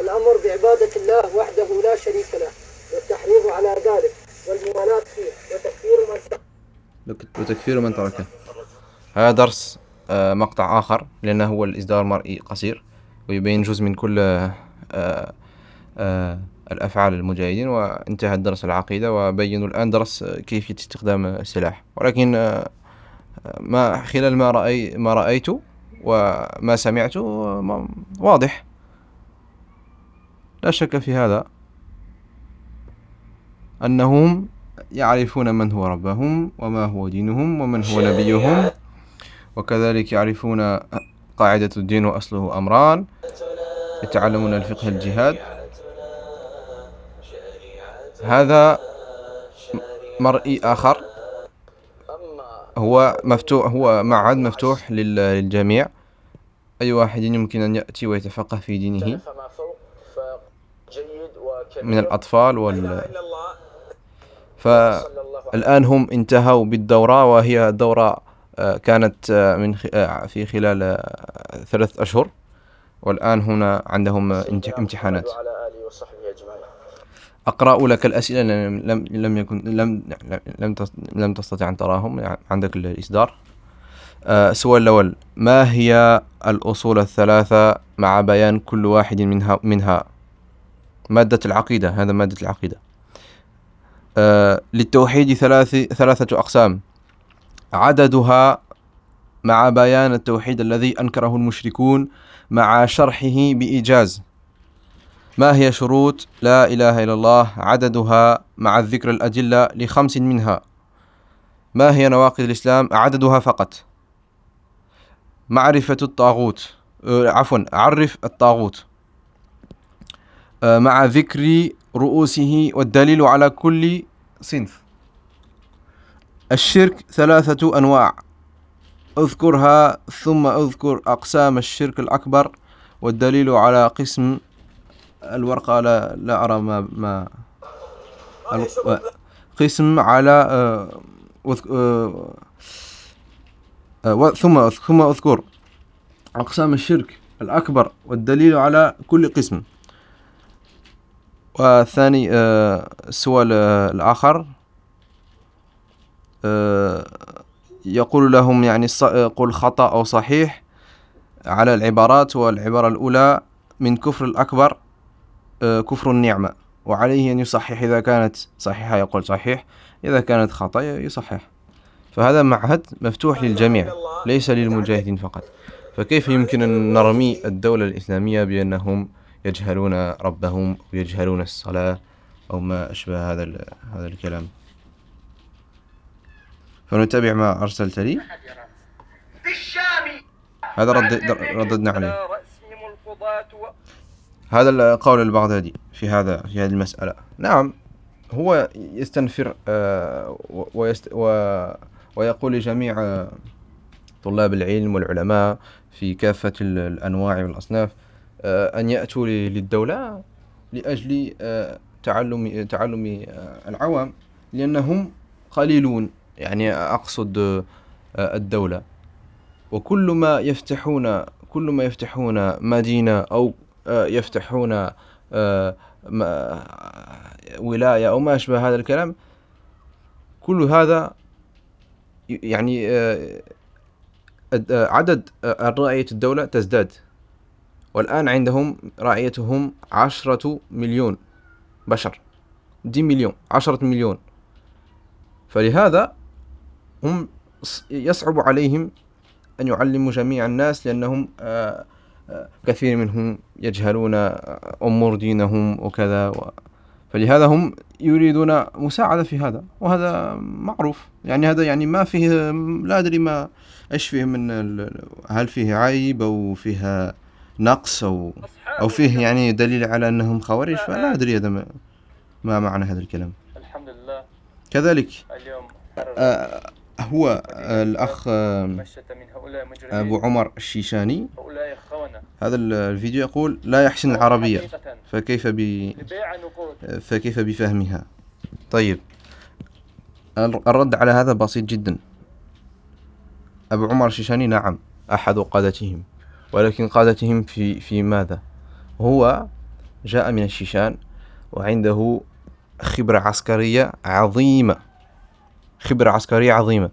الأمر بعبادة الله وحده لا شريك له والتحريض على ذلك والموالاة فيه وتكفير من لك- وتكفير من تركه. هذا درس. مقطع آخر لأنه هو الإصدار المرئي قصير ويبين جزء من كل آه، آه، الأفعال المجاهدين وانتهى الدرس العقيدة وبينوا الآن درس آه، كيفية استخدام السلاح. ولكن آه، ما خلال ما رأي ما رأيت وما سمعت واضح. لا شك في هذا. أنهم يعرفون من هو ربهم وما هو دينهم ومن هو نبيهم. وكذلك يعرفون قاعدة الدين وأصله أمران يتعلمون الفقه الجهاد. هذا مرئي آخر. هو مفتوح هو معهد مفتوح للجميع. أي واحد يمكن أن يأتي ويتفقه في دينه. من الأطفال وال فالآن هم انتهوا بالدورة وهي دورة كانت آه، من آه، في خلال ثلاث أشهر. والآن هنا عندهم امتحانات. أقرأ لك الأسئلة لم لم يكن لم لم لم تستطع أن تراهم. يعني عندك الإصدار. السؤال الأول ما هي الأصول الثلاثة مع بيان كل واحد منها منها؟ مادة العقيدة هذا مادة العقيدة. آه للتوحيد ثلاث ثلاثة أقسام. عددها مع بيان التوحيد الذي أنكره المشركون مع شرحه بإيجاز. ما هي شروط لا إله إلا الله عددها مع الذكر الأدلة لخمس منها؟ ما هي نواقض الإسلام عددها فقط؟ معرفة الطاغوت. آه، عفوا عرف الطاغوت. آه، مع ذكر رؤوسه والدليل على كل صنف. الشرك ثلاثة أنواع. اذكرها ثم اذكر أقسام الشرك الأكبر والدليل على قسم الورقة لا, لا أرى ما, ما قسم على آه، آه، ثم ثم اذكر أقسام الشرك الأكبر والدليل على كل قسم. والثاني آه، السؤال آه، الآخر. آه، يقول لهم يعني قل خطأ أو صحيح على العبارات والعبارة الأولى من كفر الأكبر كفر النعمة. وعليه أن يصحح إذا كانت صحيحة يقول صحيح إذا كانت خطأ يصحح. فهذا معهد مفتوح للجميع ليس للمجاهدين فقط. فكيف يمكن أن نرمي الدولة الإسلامية بأنهم يجهلون ربهم ويجهلون الصلاة أو ما أشبه هذا هذا الكلام؟ فنتابع ما أرسلت لي. هذا رد رددنا عليه. هذا القول البغدادي في هذا في هذه المسألة. نعم هو يستنفر آه، ويست و ويقول لجميع طلاب العلم والعلماء في كافة الأنواع والأصناف آه، أن يأتوا للدولة لأجل آه، تعلم تعلم آه، العوام لأنهم قليلون. يعني أقصد الدولة. وكل ما يفتحون كل ما يفتحون مدينة أو يفتحون ولاية أو ما أشبه هذا الكلام كل هذا يعني عدد رعية الدولة تزداد. والآن عندهم رعيتهم عشرة مليون بشر. دي مليون عشرة مليون. فلهذا هم يصعب عليهم أن يعلموا جميع الناس لأنهم كثير منهم يجهلون أمور دينهم وكذا فلهذا هم يريدون مساعدة في هذا وهذا معروف. يعني هذا يعني ما فيه لا أدري ما إيش فيه من هل فيه عيب أو فيها نقص أو أو فيه يعني دليل على أنهم خوارج؟ فلا أدري هذا ما, ما معنى هذا الكلام. الحمد لله. كذلك. اليوم هو آه الأخ آه أبو عمر الشيشاني. هذا الفيديو يقول لا يحسن العربية فكيف ب فكيف بفهمها؟ طيب. الرد على هذا بسيط جدا. أبو عمر الشيشاني نعم أحد قادتهم ولكن قادتهم في في ماذا؟ هو جاء من الشيشان وعنده خبرة عسكرية عظيمة. خبرة عسكرية عظيمة.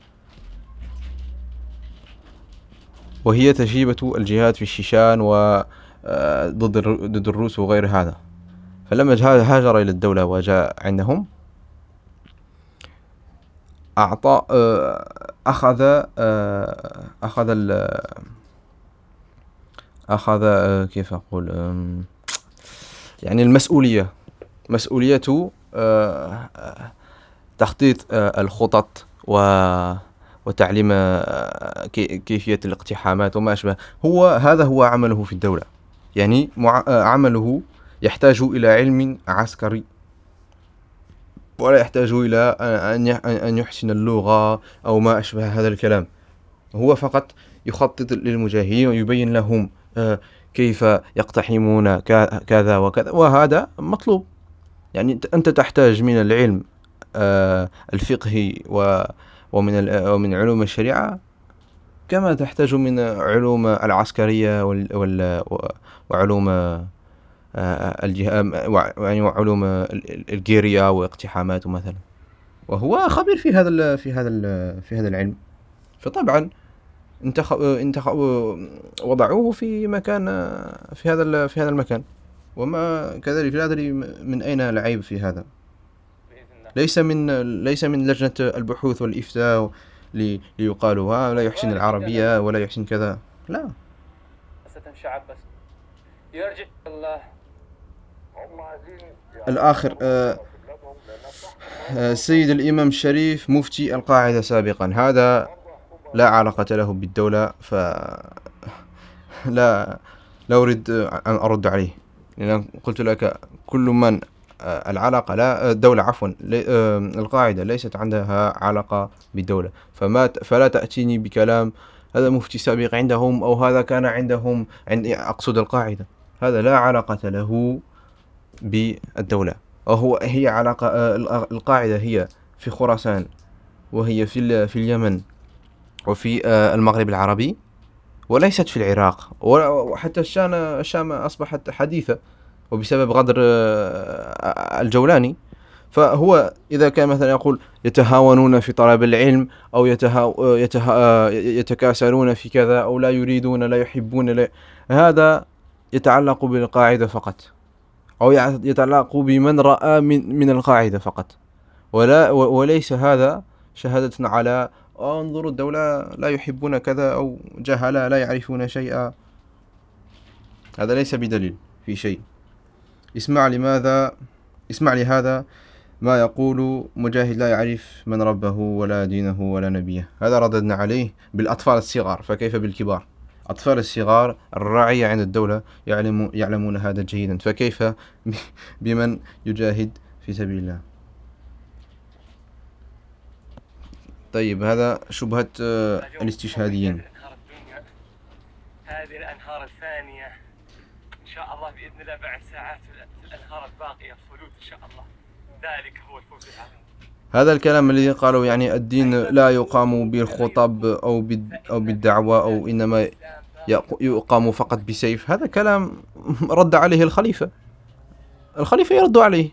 وهي تجربة الجهاد في الشيشان و آه، ضد ضد الروس وغير هذا. فلما هاجر إلى الدولة وجاء عندهم. أعطى آه، أخذ آه، أخذ أخذ آه، كيف أقول يعني المسؤولية. مسؤولية تخطيط آه، الخطط و وتعليم آه، كي- كيفية الاقتحامات وما أشبه. هو هذا هو عمله في الدولة. يعني آه، عمله يحتاج إلى علم عسكري. ولا يحتاج إلى أن يح- أن يحسن اللغة أو ما أشبه هذا الكلام. هو فقط يخطط للمجاهدين ويبين لهم كيف يقتحمون كذا وكذا. وهذا مطلوب. يعني أنت تحتاج من العلم آه، الفقهي و ومن ومن علوم الشريعة كما تحتاج من علوم العسكرية وال وعلوم آه، الجهة يعني وعلوم ال- ال- الجيريا واقتحامات مثلا وهو خبير في هذا في هذا في هذا العلم. فطبعا انتخ انتخ وضعوه في مكان في هذا في هذا المكان. وما كذلك لا أدري من أين العيب في هذا. ليس من ليس من لجنة البحوث والإفتاء لي- ليقالوا ها لا يحسن العربية ولا يحسن كذا. لا. ستنشعب بس. يرجع الله. الآخر آه، آه، السيد الإمام الشريف مفتي القاعدة سابقا. هذا لا علاقة له بالدولة ف لا لا أريد أن أرد عليه. لأن قلت لك كل من آه، العلاقة لا الدولة عفوا آه، القاعدة ليست عندها علاقة بالدولة. فما فلا تأتيني بكلام هذا مفتي سابق عندهم أو هذا كان عندهم عند أقصد القاعدة. هذا لا علاقة له بالدولة. وهو هي علاقة آه، القاعدة هي في خراسان وهي في في اليمن وفي آه، المغرب العربي وليست في العراق. وحتى الشام الشام أصبحت حديثة. وبسبب غدر آه، الجولاني. فهو إذا كان مثلا يقول يتهاونون في طلب العلم أو يتها يتها يتكاسلون في كذا أو لا يريدون لا يحبون لا هذا يتعلق بالقاعدة فقط. أو يتعلق بمن رأى من من القاعدة فقط. ولا وليس هذا شهادة على آه، انظروا الدولة لا يحبون كذا أو جهلة لا يعرفون شيئا. هذا ليس بدليل في شيء. اسمع لماذا اسمع لهذا ما يقول مجاهد لا يعرف من ربه ولا دينه ولا نبيه. هذا رددنا عليه بالأطفال الصغار فكيف بالكبار؟ أطفال الصغار الراعية عند الدولة يعلم يعلمون هذا جيدا فكيف بمن يجاهد في سبيل الله؟ طيب هذا شبهة آه، الاستشهاديين. هذه الأنهار الثانية. ان شاء الله بإذن الله بعد ساعات الانهار الباقيه خلود إن شاء الله. ذلك هو الفوز العظيم هذا الكلام الذي قالوا يعني الدين لا يقام بالخطب أو بال- أو بالدعوة أو إنما يق- يقام فقط بسيف. هذا كلام رد عليه الخليفة. الخليفة يرد عليه.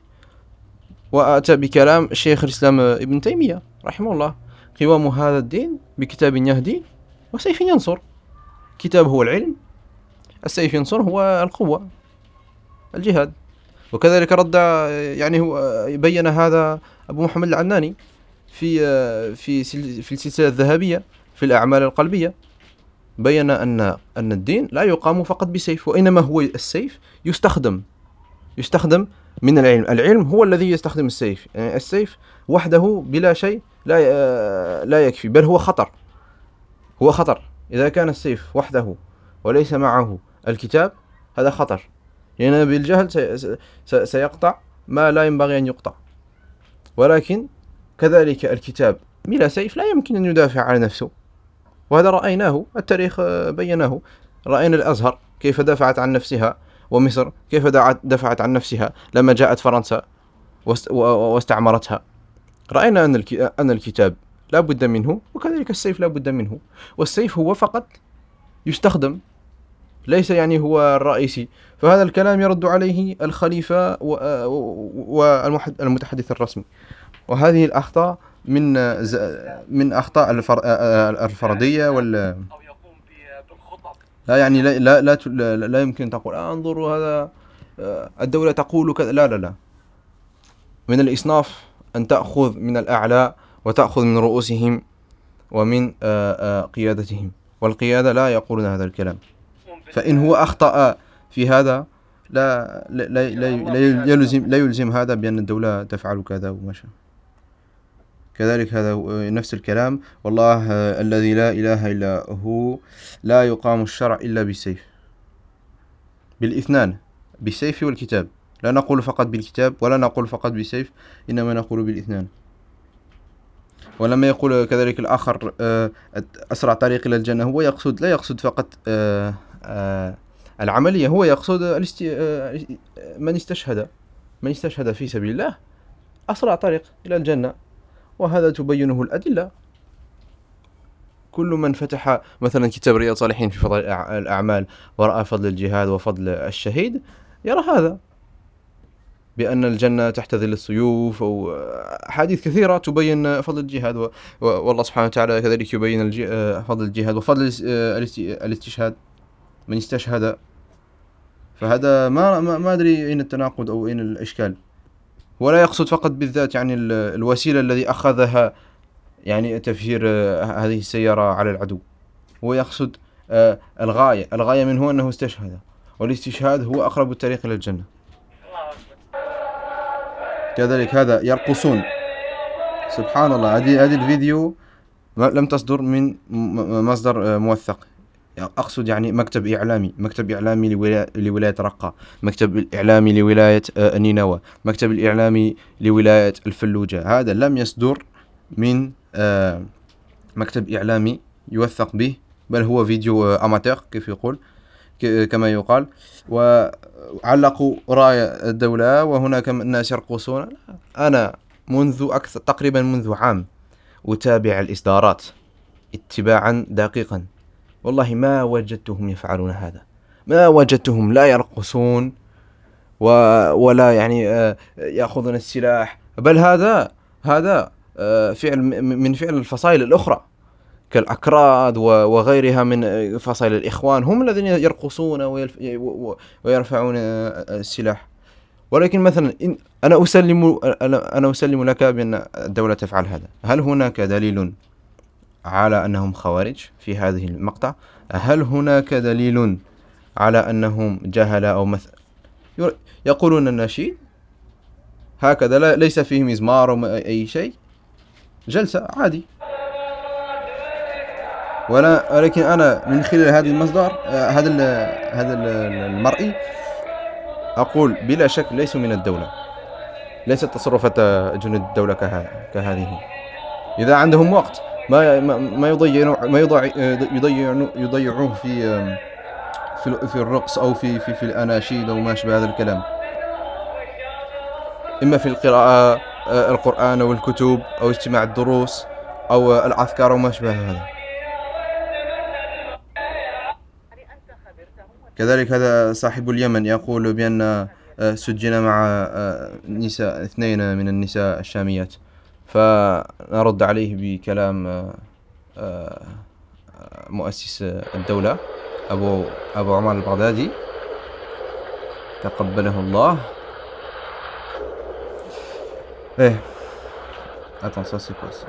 وأتى بكلام شيخ الإسلام ابن تيمية رحمه الله. قوام هذا الدين بكتاب يهدي وسيف ينصر. كتاب هو العلم. السيف ينصر هو القوة الجهاد. وكذلك رد يعني هو بين هذا أبو محمد العناني في في في السلسلة الذهبية في الأعمال القلبية بين أن أن الدين لا يقام فقط بسيف وإنما هو السيف يستخدم يستخدم من العلم. العلم هو الذي يستخدم السيف. يعني السيف وحده بلا شيء لا لا يكفي بل هو خطر هو خطر. إذا كان السيف وحده وليس معه الكتاب هذا خطر. لأن بالجهل سي- سي- سيقطع ما لا ينبغي أن يقطع. ولكن كذلك الكتاب بلا سيف لا يمكن أن يدافع عن نفسه. وهذا رأيناه التاريخ بيناه. رأينا الأزهر كيف دافعت عن نفسها. ومصر كيف دفعت عن نفسها لما جاءت فرنسا واستعمرتها. رأينا أن الكتاب لا بد منه وكذلك السيف لا بد منه. والسيف هو فقط يستخدم ليس يعني هو الرئيسي فهذا الكلام يرد عليه الخليفة والمتحدث الرسمي. وهذه الأخطاء من من أخطاء الفر- الفردية وال لا يعني لا لا لا, لا, يمكن تقول آه انظروا هذا الدولة تقول كذا. لا لا لا. من الإصناف أن تأخذ من الأعلى وتأخذ من رؤوسهم ومن آه، آه، قيادتهم. والقيادة لا يقولون هذا الكلام. فإن هو أخطأ في هذا لا لا لا, لا, يلزم لا يلزم هذا بأن الدولة تفعل كذا وما شاء كذلك هذا نفس الكلام. والله الذي لا إله إلا هو لا يقام الشرع إلا بالسيف. بالإثنان بالسيف والكتاب. لا نقول فقط بالكتاب ولا نقول فقط بالسيف إنما نقول بالإثنان. ولما يقول كذلك الآخر آه، أسرع طريق إلى الجنة هو يقصد لا يقصد فقط آه، العملية هو يقصد من استشهد من استشهد في سبيل الله أسرع طريق إلى الجنة وهذا تبينه الأدلة. كل من فتح مثلا كتاب رياض صالحين في فضل الأعمال ورأى فضل الجهاد وفضل الشهيد يرى هذا بأن الجنة تحت ظل السيوف. أو أحاديث كثيرة تبين فضل الجهاد والله سبحانه وتعالى كذلك يبين فضل الجهاد وفضل الاستشهاد. من استشهد. فهذا ما ما أدري أين التناقض أو أين الإشكال. ولا يقصد فقط بالذات يعني الوسيلة الذي أخذها يعني تفجير هذه السيارة على العدو. هو يقصد الغاية. الغاية منه أنه استشهد. والاستشهاد هو أقرب الطريق إلى الجنة. كذلك هذا يرقصون. سبحان الله. هذه هذه الفيديو لم تصدر من مصدر آه، موثق أقصد يعني مكتب إعلامي مكتب إعلامي لولاية رقة مكتب إعلامي لولاية آه، نينوى مكتب الإعلامي لولاية الفلوجة. هذا لم يصدر من آه، مكتب إعلامي يوثق به بل هو فيديو أماتير كيف يقول كما يقال. وعلقوا راية الدولة وهناك ناس يرقصون. أنا منذ أكثر تقريبا منذ عام أتابع الإصدارات اتباعا دقيقا. والله ما وجدتهم يفعلون هذا. ما وجدتهم لا يرقصون و ولا يعني آه، يأخذون السلاح. بل هذا هذا آه، فعل من فعل الفصائل الأخرى. كالأكراد وغيرها من فصائل الإخوان هم الذين يرقصون ويرفعون السلاح. ولكن مثلا إن أنا أسلم أنا أسلم لك بأن الدولة تفعل هذا. هل هناك دليل على أنهم خوارج في هذه المقطع. هل هناك دليل على أنهم جهلة أو مثل؟ يقولون النشيد هكذا ليس فيه مزمار أو أي شيء. جلسة عادي. ولا ولكن أنا من خلال هذا المصدر آه، هذا هذا المرئي أقول بلا شك ليسوا من الدولة. ليست تصرفات جنود الدولة كهذه. إذا عندهم وقت. ما ما يضيعون ما يضيعون يضيعوه في في في الرقص أو في في في الأناشيد أو ما شابه هذا الكلام. إما في القراءة آه، القرآن أو الكتب أو اجتماع الدروس أو الأذكار وما شابه هذا. كذلك هذا صاحب اليمن يقول بأن آه، سجن مع آه، نساء اثنين من النساء الشاميات. فنرد عليه بكلام آه، مؤسس الدولة أبو أبو عمر البغدادي. تقبله الله. إيه. Attends, ça c'est quoi ça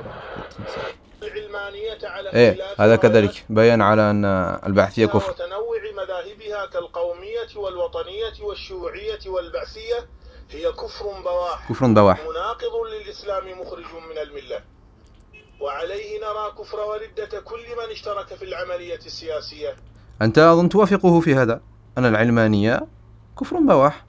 إيه هذا كذلك. بيان على أن البعثية كفر وتنوع مذاهبها كالقومية والوطنية والشيوعية والبعثية هي كفر بواح. كفر بواح. مناقض للإسلام مخرج من الملة. وعليه نرى كفر وردة كل من اشترك في العملية السياسية. أنت أظن توافقه في هذا. أن العلمانية كفر بواح.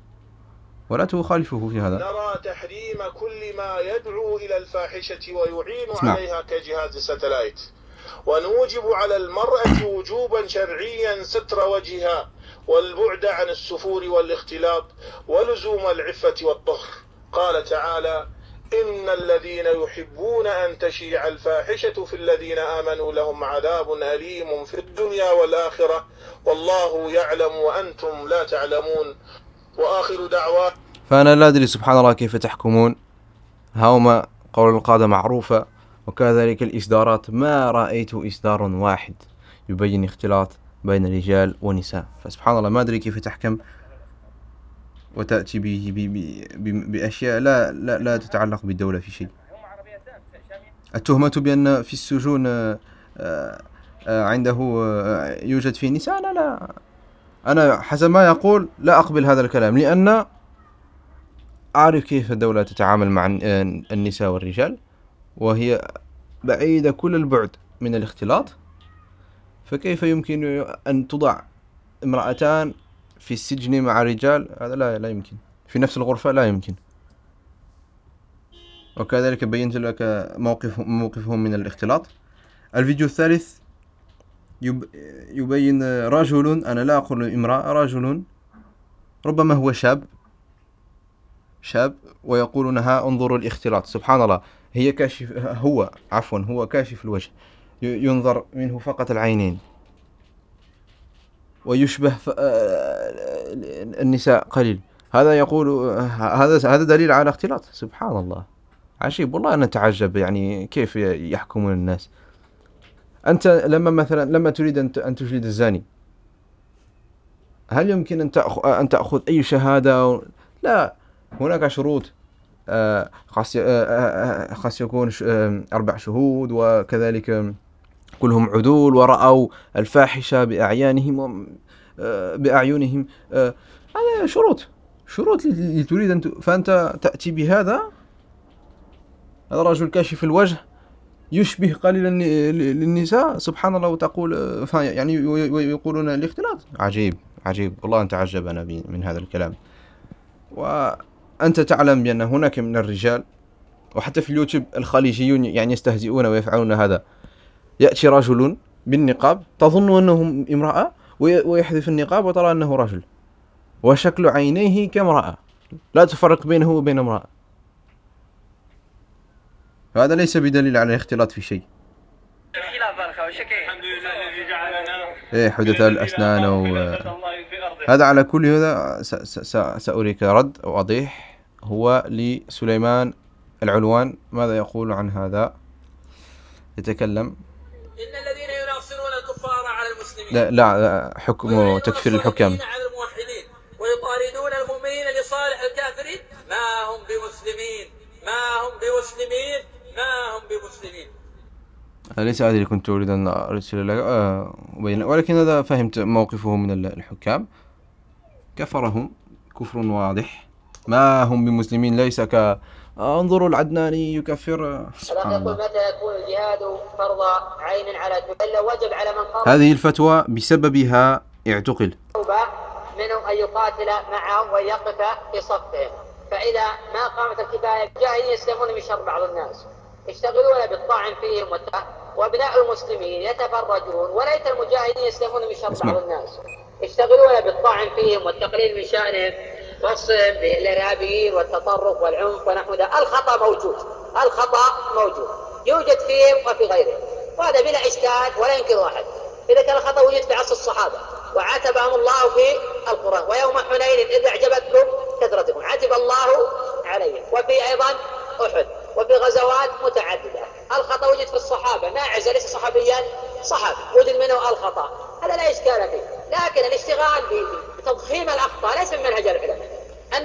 ولا تخالفه في هذا. نرى تحريم كل ما يدعو إلى الفاحشة ويعين اسمع. عليها كجهاز الستلايت ونوجب على المرأة وجوبا شرعيا ستر وجهها. والبعد عن السفور والاختلاط ولزوم العفة والطهر. قال تعالى إن الذين يحبون أن تشيع الفاحشة في الذين آمنوا لهم عذاب أليم في الدنيا والآخرة. والله يعلم وأنتم لا تعلمون. وآخر دعواه فأنا لا أدري سبحان الله كيف تحكمون. هاوما قول القادة معروفة وكذلك الإصدارات ما رأيت إصدار واحد يبين اختلاط. بين رجال ونساء. فسبحان الله ما أدري كيف تحكم وتأتي بأشياء لا, لا, لا تتعلق بالدولة في شيء. التهمة بأن في السجون آه، آه، عنده آه، يوجد فيه نساء؟ لا لا. أنا حسب ما يقول لا أقبل هذا الكلام لأن أعرف كيف الدولة تتعامل مع النساء والرجال وهي بعيدة كل البعد من الاختلاط. فكيف يمكن أن تضع امرأتان في السجن مع رجال؟ هذا لا لا يمكن. في نفس الغرفة؟ لا يمكن. وكذلك بينت لك موقف موقفهم من الاختلاط. الفيديو الثالث يبين رجل أنا لا أقول امرأة رجل ربما هو شاب شاب ويقول لها انظروا الاختلاط. سبحان الله. هي كاشف هو عفوا هو كاشف الوجه. ينظر منه فقط العينين. ويشبه النساء قليل. هذا يقول هذا هذا دليل على اختلاط. سبحان الله. عجيب والله أنا أتعجب يعني كيف يحكمون الناس. أنت لما مثلا لما تريد أن تجلد الزاني هل يمكن أن تأخذ أن تأخذ أي شهادة؟ لا. هناك شروط آه، خاص آه، آه، خاص يكون أربع شهود وكذلك كلهم عدول ورأوا الفاحشة بأعيانهم بأعينهم. هذا شروط. شروط تريد أن فأنت تأتي بهذا. هذا رجل كاشف الوجه يشبه قليلا للنساء. سبحان الله وتقول يعني يقولون الاختلاط. عجيب عجيب. والله أنت عجبنا من هذا الكلام. وأنت تعلم بأن هناك من الرجال وحتى في اليوتيوب الخليجيون يعني يستهزئون ويفعلون هذا. يأتي رجل بالنقاب تظن أنه امرأة ويحذف النقاب وترى أنه رجل. وشكل عينيه كامرأة. لا تفرق بينه وبين امرأة. هذا ليس بدليل على الاختلاط في شيء. إيه حدثاء الأسنان و هذا على كل هذا سأريك رد واضح. هو لسليمان العلوان. ماذا يقول عن هذا؟ يتكلم. إن الذين يناصرون الكفار على المسلمين لا, لا حكم تكفير الحكام. على الموحدين ويطاردون المؤمنين لصالح الكافرين. ما هم بمسلمين؟ ما هم بمسلمين؟ ما هم بمسلمين؟ ليس هذا اللي كنت أريد أن أرسل لك؟ آه ولكن هذا فهمت موقفه من الحكام. كفرهم كفر واضح. ما هم بمسلمين؟ ليس ك انظروا العدناني يكفر. سبحان الله. متى يكون الجهاد فرض عين على الا وجب على من قام هذه الفتوى بسببها اعتقل. منهم أن يقاتل معهم ويقف في صفهم. فإذا ما قامت الكفاية الجاهلين يسلمون من شر بعض الناس. يشتغلون بالطعن فيهم وأبناء المسلمين يتفرجون وليت المجاهدين يسلمون من شر بعض الناس. يشتغلون بالطعن فيهم والتقليل من شأنهم. وصفهم بالإرهابيين والتطرف والعنف ونحو ذلك الخطأ موجود. الخطأ موجود. يوجد فيهم وفي غيرهم. وهذا بلا إشكال ولا ينكر أحد. إذا كان الخطأ وجد في عصر الصحابة. وعاتبهم الله في القرآن. ويوم حنين إذ أعجبتكم كثرتكم. عتب الله عليهم. وفي أيضا أحد. وفي غزوات متعددة. الخطأ وجد في الصحابة. ماعز ليس صحابيا صحابي. وجد منه الخطأ. هذا لا إشكال فيه. لكن الاشتغال بتضخيم الأخطاء ليس من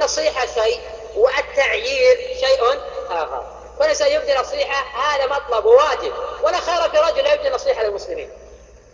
النصيحة شيء والتعيير شيء آخر. فالإنسان يبدي نصيحة هذا مطلب وواجب ولا خير في رجل يبدي نصيحة للمسلمين.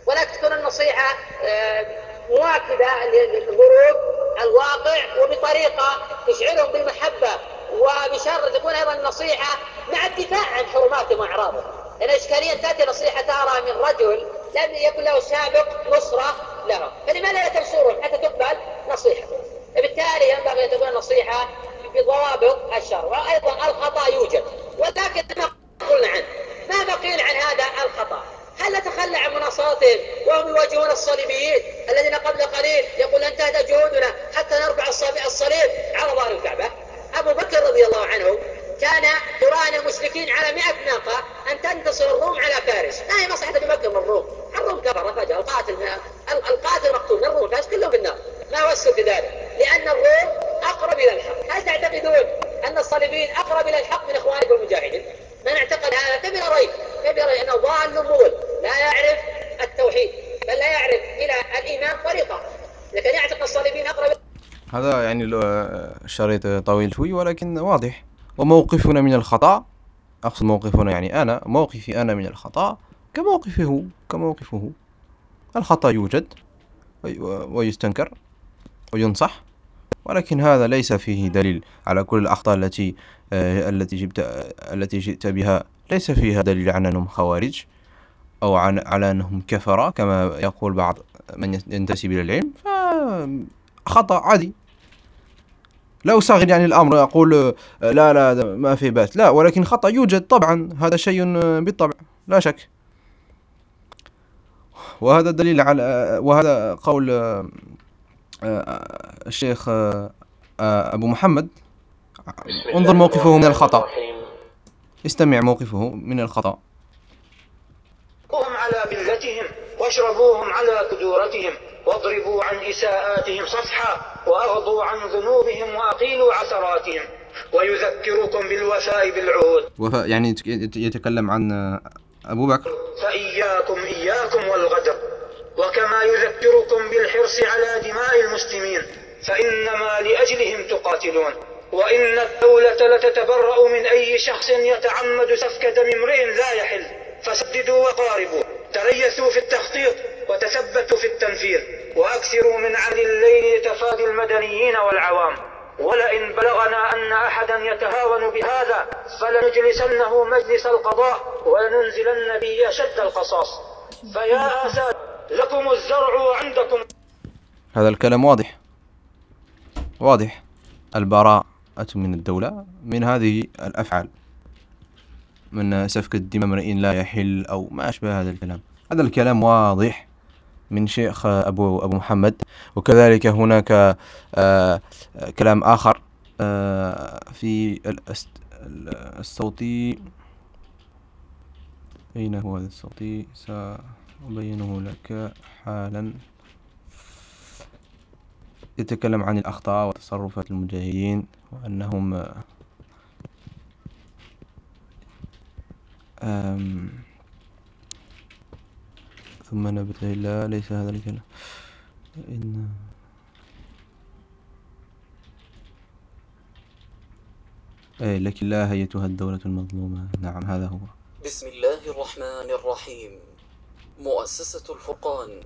ولا تكون النصيحة آه، مواكبة للظروف الواقع وبطريقة تشعرهم بالمحبة وبشر تكون أيضا النصيحة مع الدفاع عن حرماتهم وأعراضهم الإشكالية تأتي نصيحة تارى من رجل لم يكن له سابق نصرة له. فلماذا لا تنصرهم؟ حتى تقبل نصيحته. فبالتالي ينبغي أن تكون النصيحة بضوابط الشر وأيضا الخطأ يوجد ولكن ما قلنا عنه. ماذا قيل عن هذا الخطأ؟ هل نتخلى عن مناصرتهم وهم يواجهون الصليبيين الذين قبل قليل يقول لن تهدى جهودنا حتى نرفع الصليب على ظهر الكعبة؟ أبو بكر رضي الله عنه كان يراهن المشركين على 100 ناقة أن تنتصر الروم على فارس. ما هي مصلحة أبي بكر من الروم؟ الروم كفر فجأة القاتل القاتل مقتول الروم فارس كلهم في النار؟ ما هو السر في ذلك لأن الروم أقرب إلى الحق. هل تعتقدون أن الصليبيين أقرب إلى الحق من إخوانكم المجاهدين من اعتقد هذا فبلا ريب فبلا ريب؟ أنه ضال مضل لا يعرف التوحيد بل لا يعرف إلى الإيمان طريقة لكن يعتقد الصليبيين أقرب هذا يعني الشريط طويل شوي ولكن واضح. وموقفنا من الخطأ أقصد موقفنا يعني أنا موقفي أنا من الخطأ كموقفه كموقفه. الخطأ يوجد ويستنكر. وينصح ولكن هذا ليس فيه دليل على كل الأخطاء التي التي جبت التي جئت بها. ليس فيها دليل على أنهم خوارج أو عن على أنهم كفرة كما يقول بعض من ينتسب إلى العلم. فخطأ عادي. لا أصغر يعني الأمر أقول لا لا ما في بأس. لا ولكن خطأ يوجد طبعا. هذا شيء بالطبع. لا شك. وهذا دليل على وهذا قول الشيخ أبو محمد. انظر موقفه من الخطأ. استمع موقفه من الخطأ. على ملتهم واشربوهم على كدورتهم واضربوا عن إساءاتهم صفحا وأغضوا عن ذنوبهم وأقيلوا عثراتهم ويذكركم بالوفاء بالعهود وفاء يعني يتكلم عن أبو بكر. فإياكم إياكم والغدر. وكما يذكركم بالحرص على دماء المسلمين فإنما لأجلهم تقاتلون. وإن الدولة لتتبرأ من أي شخص يتعمد سفك دم امرئ لا يحل فسددوا وقاربوا تريثوا في التخطيط وتثبتوا في التنفيذ وأكثروا من عمل الليل لتفادي المدنيين والعوام. ولئن بلغنا أن أحدا يتهاون بهذا فلنجلسنه مجلس القضاء ولننزلن به أشد القصاص. فيا أساد لكم الزرع عندكم. هذا الكلام واضح. واضح. البراءة من الدولة من هذه الأفعال. من سفك الدماء امرئ لا يحل أو ما أشبه هذا الكلام. هذا الكلام واضح من شيخ أبو أبو محمد. وكذلك هناك آه، كلام آخر آه، في الصوتي. أين هو هذا الصوتي؟ سأبينه لك حالا. يتكلم عن الأخطاء وتصرفات المجاهدين وأنهم ثم نبتهل لا ليس هذا الكلام. إن أي لك الله أيتها الدولة المظلومة. نعم هذا هو. بسم الله الرحمن الرحيم. مؤسسة الفرقان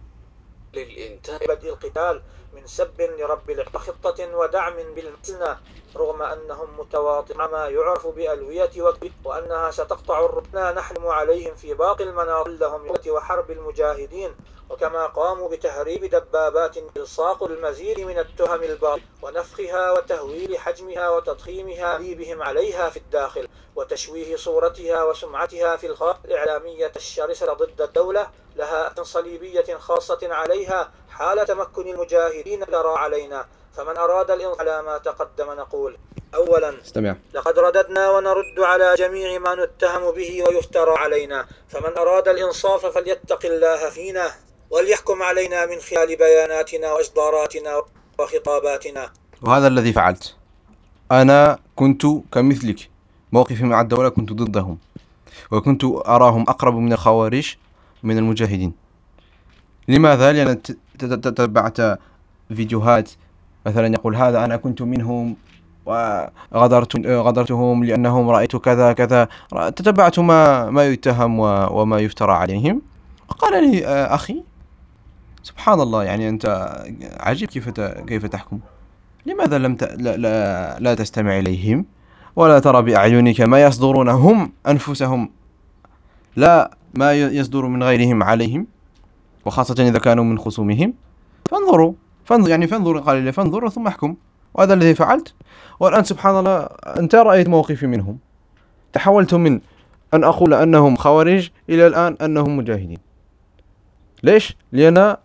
للإنتاج. بدء القتال من سب لرب خطة ودعم بالمسنة رغم أنهم متواطئ ما يعرف بألوية وكبت وأنها ستقطع الركنا نحلم عليهم في باقي المناطق. لهم وحرب المجاهدين. وكما قاموا بتهريب دبابات إلصاق المزيد من التهم الباطل ونفخها وتهويل حجمها وتضخيمها بهم عليها في الداخل وتشويه صورتها وسمعتها في الخارج الإعلامية الشرسة ضد الدولة لها صليبية خاصة عليها حال تمكن المجاهدين جرى علينا فمن أراد الإنصاف على ما تقدم نقول أولا استمع. لقد رددنا ونرد على جميع ما نتهم به ويفترى علينا فمن أراد الإنصاف فليتق الله فينا وليحكم علينا من خلال بياناتنا وإصداراتنا وخطاباتنا. وهذا الذي فعلت. أنا كنت كمثلك. موقفي مع الدولة كنت ضدهم. وكنت أراهم أقرب من الخوارج من المجاهدين. لماذا؟ لأن تتبعت فيديوهات. مثلا يقول هذا أنا كنت منهم وغدرت غدرتهم لأنهم رأيت كذا كذا. تتبعت ما ما يتهم وما يفترى عليهم. قال لي أخي سبحان الله يعني أنت عجيب كيف كيف تحكم. لماذا لم ت... لا, لا, لا تستمع إليهم؟ ولا ترى بأعينك ما يصدرون هم أنفسهم؟ لا ما يصدر من غيرهم عليهم وخاصة إذا كانوا من خصومهم. فانظروا فانظر يعني فانظر قال فانظر ثم احكم. وهذا الذي فعلت. والآن سبحان الله أنت رأيت موقفي منهم. تحولت من أن أقول أنهم خوارج إلى الآن أنهم مجاهدين. ليش؟ لأن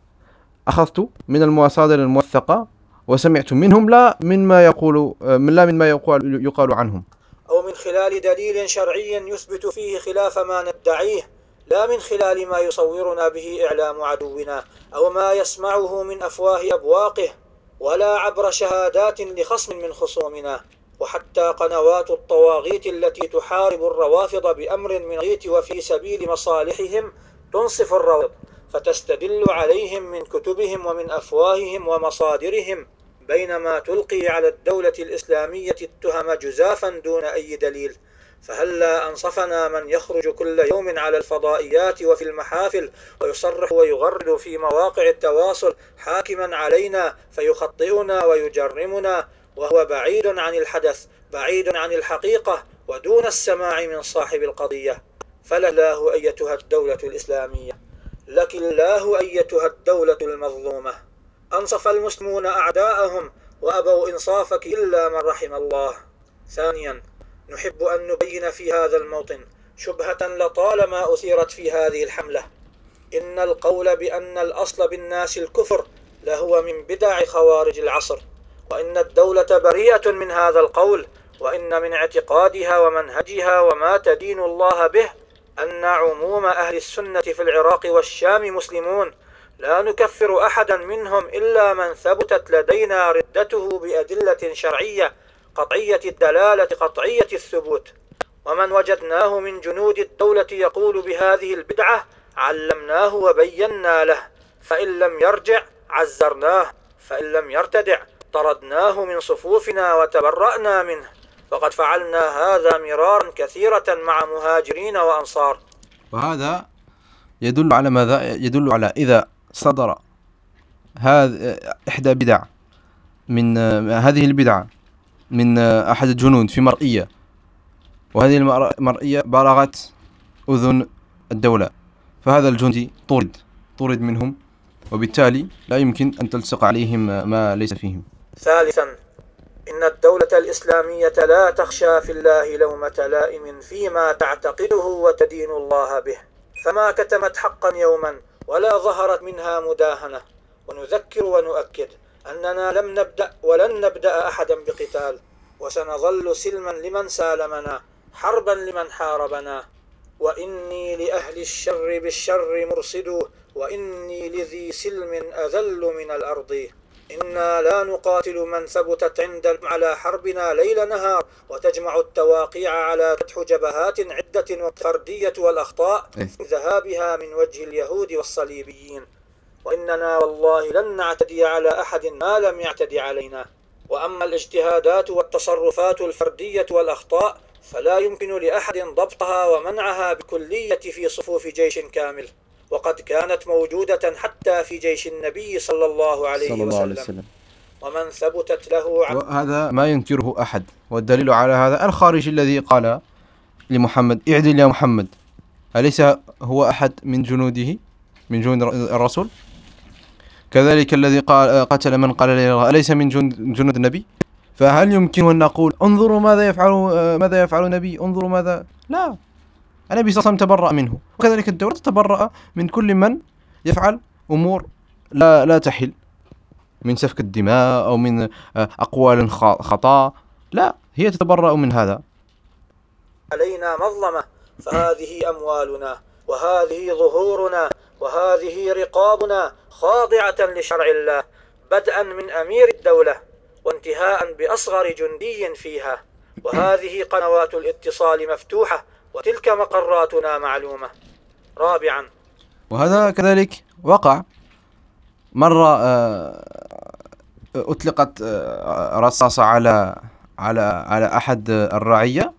أخذت من المصادر الموثقة وسمعت منهم لا مما يقول من لا مما يقال يقال عنهم. أو من خلال دليل شرعي يثبت فيه خلاف ما ندعيه لا من خلال ما يصورنا به إعلام عدونا أو ما يسمعه من أفواه أبواقه ولا عبر شهادات لخصم من خصومنا وحتى قنوات الطواغيت التي تحارب الروافض بأمر من غيت وفي سبيل مصالحهم تنصف الروض فتستدل عليهم من كتبهم ومن أفواههم ومصادرهم بينما تلقي على الدولة الإسلامية التهم جزافا دون أي دليل. فهلا أنصفنا من يخرج كل يوم على الفضائيات وفي المحافل ويصرح ويغرد في مواقع التواصل حاكما علينا فيخطئنا ويجرمنا وهو بعيد عن الحدث بعيد عن الحقيقة ودون السماع من صاحب القضية؟ فلله أيتها الدولة الإسلامية. لك الله أيتها الدولة المظلومة. أنصف المسلمون أعداءهم وأبوا إنصافك إلا من رحم الله. ثانيا نحب أن نبين في هذا الموطن شبهة لطالما أثيرت في هذه الحملة. إن القول بأن الأصل بالناس الكفر لهو من بدع خوارج العصر وإن الدولة بريئة من هذا القول وإن من اعتقادها ومنهجها وما تدين الله به أن عموم أهل السنة في العراق والشام مسلمون. لا نكفر أحدا منهم إلا من ثبتت لدينا ردته بأدلة شرعية قطعية الدلالة قطعية الثبوت. ومن وجدناه من جنود الدولة يقول بهذه البدعة علمناه وبينا له. فإن لم يرجع عزرناه. فإن لم يرتدع طردناه من صفوفنا وتبرأنا منه. وقد فعلنا هذا مرارا كثيرة مع مهاجرين وأنصار. وهذا يدل على ماذا؟ يدل على إذا صدر هذا إحدى بدع من هذه البدعة من أحد الجنود في مرئية وهذه المرئية بلغت أذن الدولة فهذا الجندي طرد طرد منهم وبالتالي لا يمكن أن تلصق عليهم ما ليس فيهم. ثالثا إن الدولة الإسلامية لا تخشى في الله لومة لائم فيما تعتقده وتدين الله به. فما كتمت حقا يوما ولا ظهرت منها مداهنة. ونذكر ونؤكد أننا لم نبدأ ولن نبدأ أحدا بقتال. وسنظل سلما لمن سالمنا حربا لمن حاربنا. وإني لأهل الشر بالشر مرصد. وإني لذي سلم أذل من الأرض. إنا لا نقاتل من ثبتت عند على حربنا ليل نهار وتجمع التواقيع على فتح جبهات عدة والفردية والأخطاء إيه. ذهابها من وجه اليهود والصليبيين. وإننا والله لن نعتدي على أحد ما لم يعتدي علينا. وأما الاجتهادات والتصرفات الفردية والأخطاء فلا يمكن لأحد ضبطها ومنعها بكلية في صفوف جيش كامل. وقد كانت موجودة حتى في جيش النبي صلى الله عليه, صلى الله عليه وسلم. وسلم. ومن ثبتت له عن وهذا ما ينكره أحد والدليل على هذا الخارجي الذي قال لمحمد اعدل يا محمد أليس هو أحد من جنوده؟ من جنود الرسول؟ كذلك الذي قال قتل من قال الله أليس من جنود النبي؟ فهل يمكن أن نقول انظروا ماذا يفعل ماذا يفعل النبي انظروا ماذا لا. النبي صلى الله عليه وسلم تبرأ منه. وكذلك الدولة تتبرأ من كل من يفعل أمور لا لا تحل. من سفك الدماء أو من أقوال خ- خطأ. لا هي تتبرأ من هذا. علينا مظلمة. فهذه أموالنا وهذه ظهورنا وهذه رقابنا خاضعة لشرع الله بدءا من أمير الدولة وانتهاء بأصغر جندي فيها. وهذه قنوات الاتصال مفتوحة وتلك مقراتنا معلومة. رابعا. وهذا كذلك وقع. مرة آه، أطلقت آه، رصاصة على على على أحد الرعية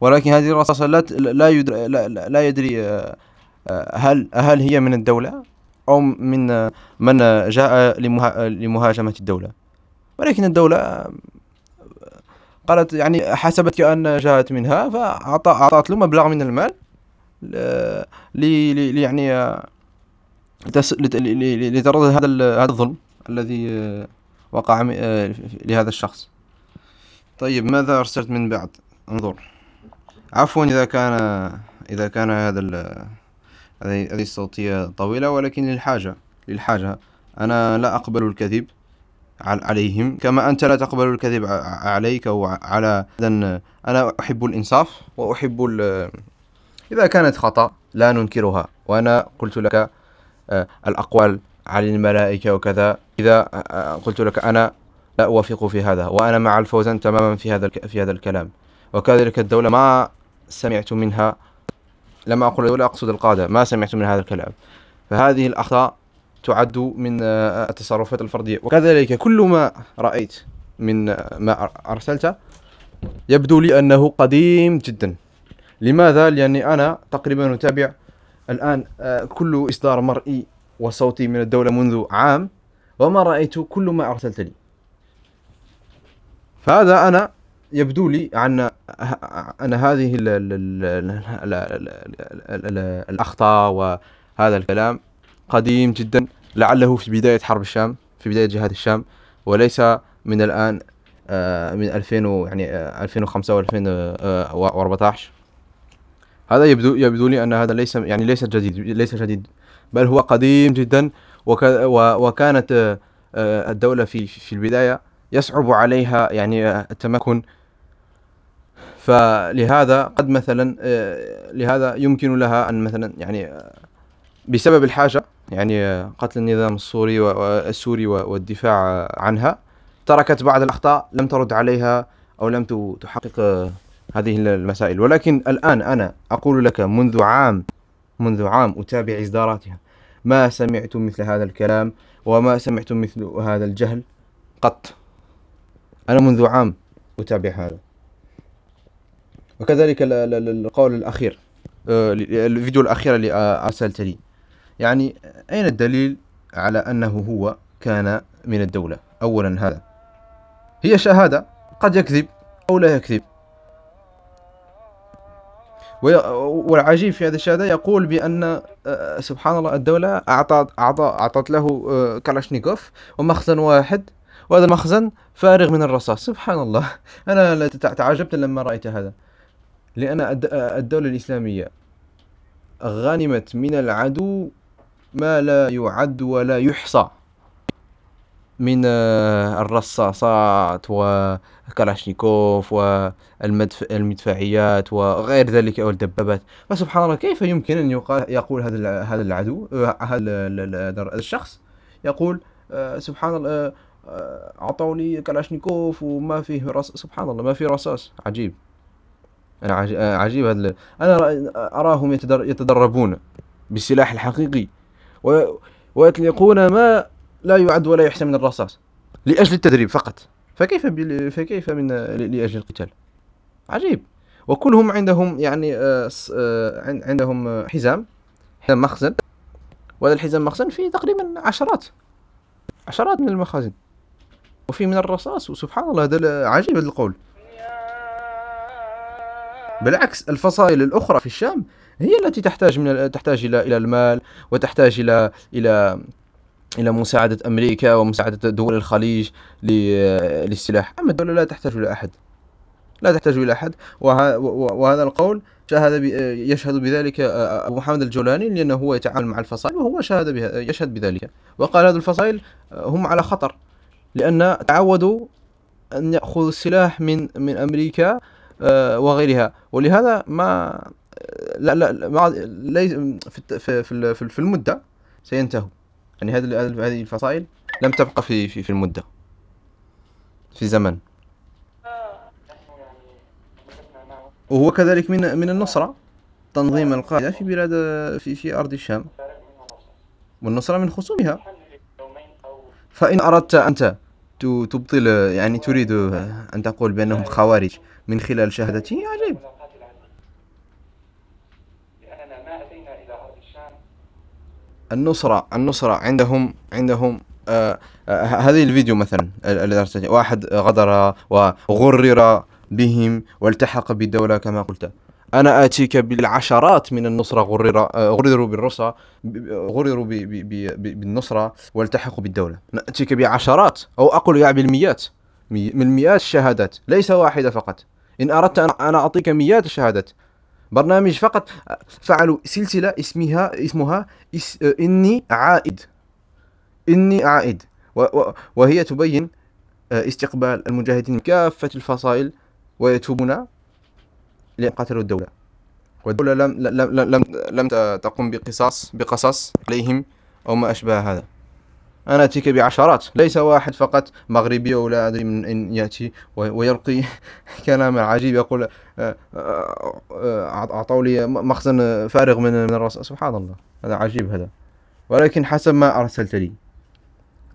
ولكن هذه الرصاصة لا لا يدري لا, يدري آه، هل هل هي من الدولة أو من من جاء لمها- لمهاجمة الدولة. ولكن الدولة قالت يعني حسبت كأن جاءت منها فأعطت له مبلغ من المال ل- ل- ل- يعني آه، لتس... لت... ل- ل- لترد هذا. هذا الظلم الذي آه، وقع آه، لهذا الشخص طيب ماذا أرسلت من بعد انظر عفوا إذا كان إذا كان هذا. هذه الصوتية طويلة ولكن للحاجة للحاجة أنا لا أقبل الكذب عليهم. كما أنت لا تقبل الكذب عليك أو على أنا أحب الإنصاف؟ وأحب. إذا كانت خطأ لا ننكرها. وأنا قلت لك آه، الأقوال عن الملائكة وكذا. إذا آه، آه، قلت لك أنا لا أوافق في هذا. وأنا مع الفوزان تماما في هذا في هذا الكلام. وكذلك الدولة ما سمعت منها لما أقول الدولة أقصد القادة ما سمعت من هذا الكلام. فهذه الأخطاء تعد من آه، التصرفات الفردية وكذلك كل ما رأيت من آه، ما أر- أرسلت يبدو لي أنه قديم جدا لماذا؟ لأني أنا تقريبا أتابع الآن آه، كل إصدار مرئي وصوتي من الدولة منذ عام وما رأيت كل ما أرسلت لي فهذا أنا يبدو لي أن أن هذه ال ال ال ال ال ال الأخطاء وهذا الكلام قديم جدا لعله في بداية حرب الشام في بداية جهاد الشام وليس من الآن آه، من 2000 يعني 2005 و 2014 هذا يبدو يبدو لي أن هذا ليس يعني ليس جديد ليس جديد بل هو قديم جدا وكانت آه، الدولة في في البداية يصعب عليها يعني التمكن. فلهذا قد مثلا آه، لهذا يمكن لها أن مثلا يعني بسبب الحاجة يعني قتل النظام السوري والسوري والدفاع عنها. تركت بعض الأخطاء لم ترد عليها أو لم تحقق هذه المسائل. ولكن الآن أنا أقول لك منذ عام منذ عام أتابع إصداراتها. ما سمعت مثل هذا الكلام وما سمعت مثل هذا الجهل قط. أنا منذ عام أتابع هذا. وكذلك القول الأخير آه، الفيديو الأخير اللي أرسلت لي. يعني أين الدليل على أنه هو كان من الدولة؟ أولا هذا. هي شهادة قد يكذب أو لا يكذب. والعجيب في هذه الشهادة يقول بأن آه، سبحان الله الدولة أعطت أعطت له آه، كلاشنيكوف ومخزن واحد وهذا المخزن فارغ من الرصاص. سبحان الله. أنا تعجبت لما رأيت هذا. لأن الدولة الإسلامية غنمت من العدو ما لا يعد ولا يحصى من آه، الرصاصات وكلاشنيكوف والمدفعيات وغير ذلك أو الدبابات فسبحان الله كيف يمكن أن يقال يقول هذا هذا العدو آه، هذا الشخص يقول آه، سبحان الله أعطوا لي كلاشنيكوف وما فيه رصاص سبحان الله ما فيه رصاص. عجيب. أنا عجيب هذا أنا أراهم يتدربون بالسلاح الحقيقي. ويطلقون ما لا يعد ولا يحسن من الرصاص. لأجل التدريب فقط. فكيف فكيف من لأجل القتال؟ عجيب. وكلهم عندهم يعني آه، آه، عندهم حزام حزام مخزن. وهذا الحزام مخزن فيه تقريبا عشرات عشرات من المخازن. وفيه من الرصاص وسبحان الله هذا عجيب هذا القول. بالعكس الفصائل الأخرى في الشام هي التي تحتاج من تحتاج إلى إلى المال وتحتاج إلى إلى إلى مساعدة أمريكا ومساعدة دول الخليج للسلاح. أما الدولة لا تحتاج إلى أحد. لا تحتاج إلى أحد. وهذا القول شاهد يشهد بذلك أبو محمد الجولاني لأنه هو يتعامل مع الفصائل وهو شاهد يشهد بذلك. وقال هذه الفصائل هم على خطر لأن تعودوا أن يأخذوا السلاح من من أمريكا آه، وغيرها. ولهذا ما لا لا ما ليس في في في المدة سينتهوا. يعني هذه هذه الفصائل لم تبقى في في في المدة. في زمن. وهو كذلك من من النصرة. تنظيم القاعدة في بلاد في في أرض الشام. والنصرة من خصومها. فإن أردت أنت تبطل يعني تريد أن تقول بأنهم خوارج من خلال شهادته عجيب. النصرة النصرة عندهم عندهم آه آه هذه الفيديو مثلا واحد غدر وغرر بهم والتحق بالدولة كما قلت. أنا آتيك بالعشرات من النصرة غرر آه غرروا بالرصة غرروا بالنصرة والتحقوا بالدولة. نأتيك بعشرات أو أقول يعني بالمئات. من مئات الشهادات ليس واحدة فقط. إن أردت أن أعطيك مئات الشهادات برنامج فقط. فعلوا سلسلة اسمها اسمها اس إني عائد. إني عائد. وهي تبين آه، استقبال المجاهدين من كافة الفصائل ويتوبون لأن قتلوا الدولة. والدولة لم لم لم لم تقم بقصاص بقصص عليهم أو ما أشبه هذا. أنا أتيك بعشرات ليس واحد فقط. مغربي أو لا أدري من أين يأتي ويلقي كلاما عجيب يقول آه، آه، أعطوا لي مخزن فارغ من من الرأس سبحان الله. هذا عجيب هذا. ولكن حسب ما أرسلت لي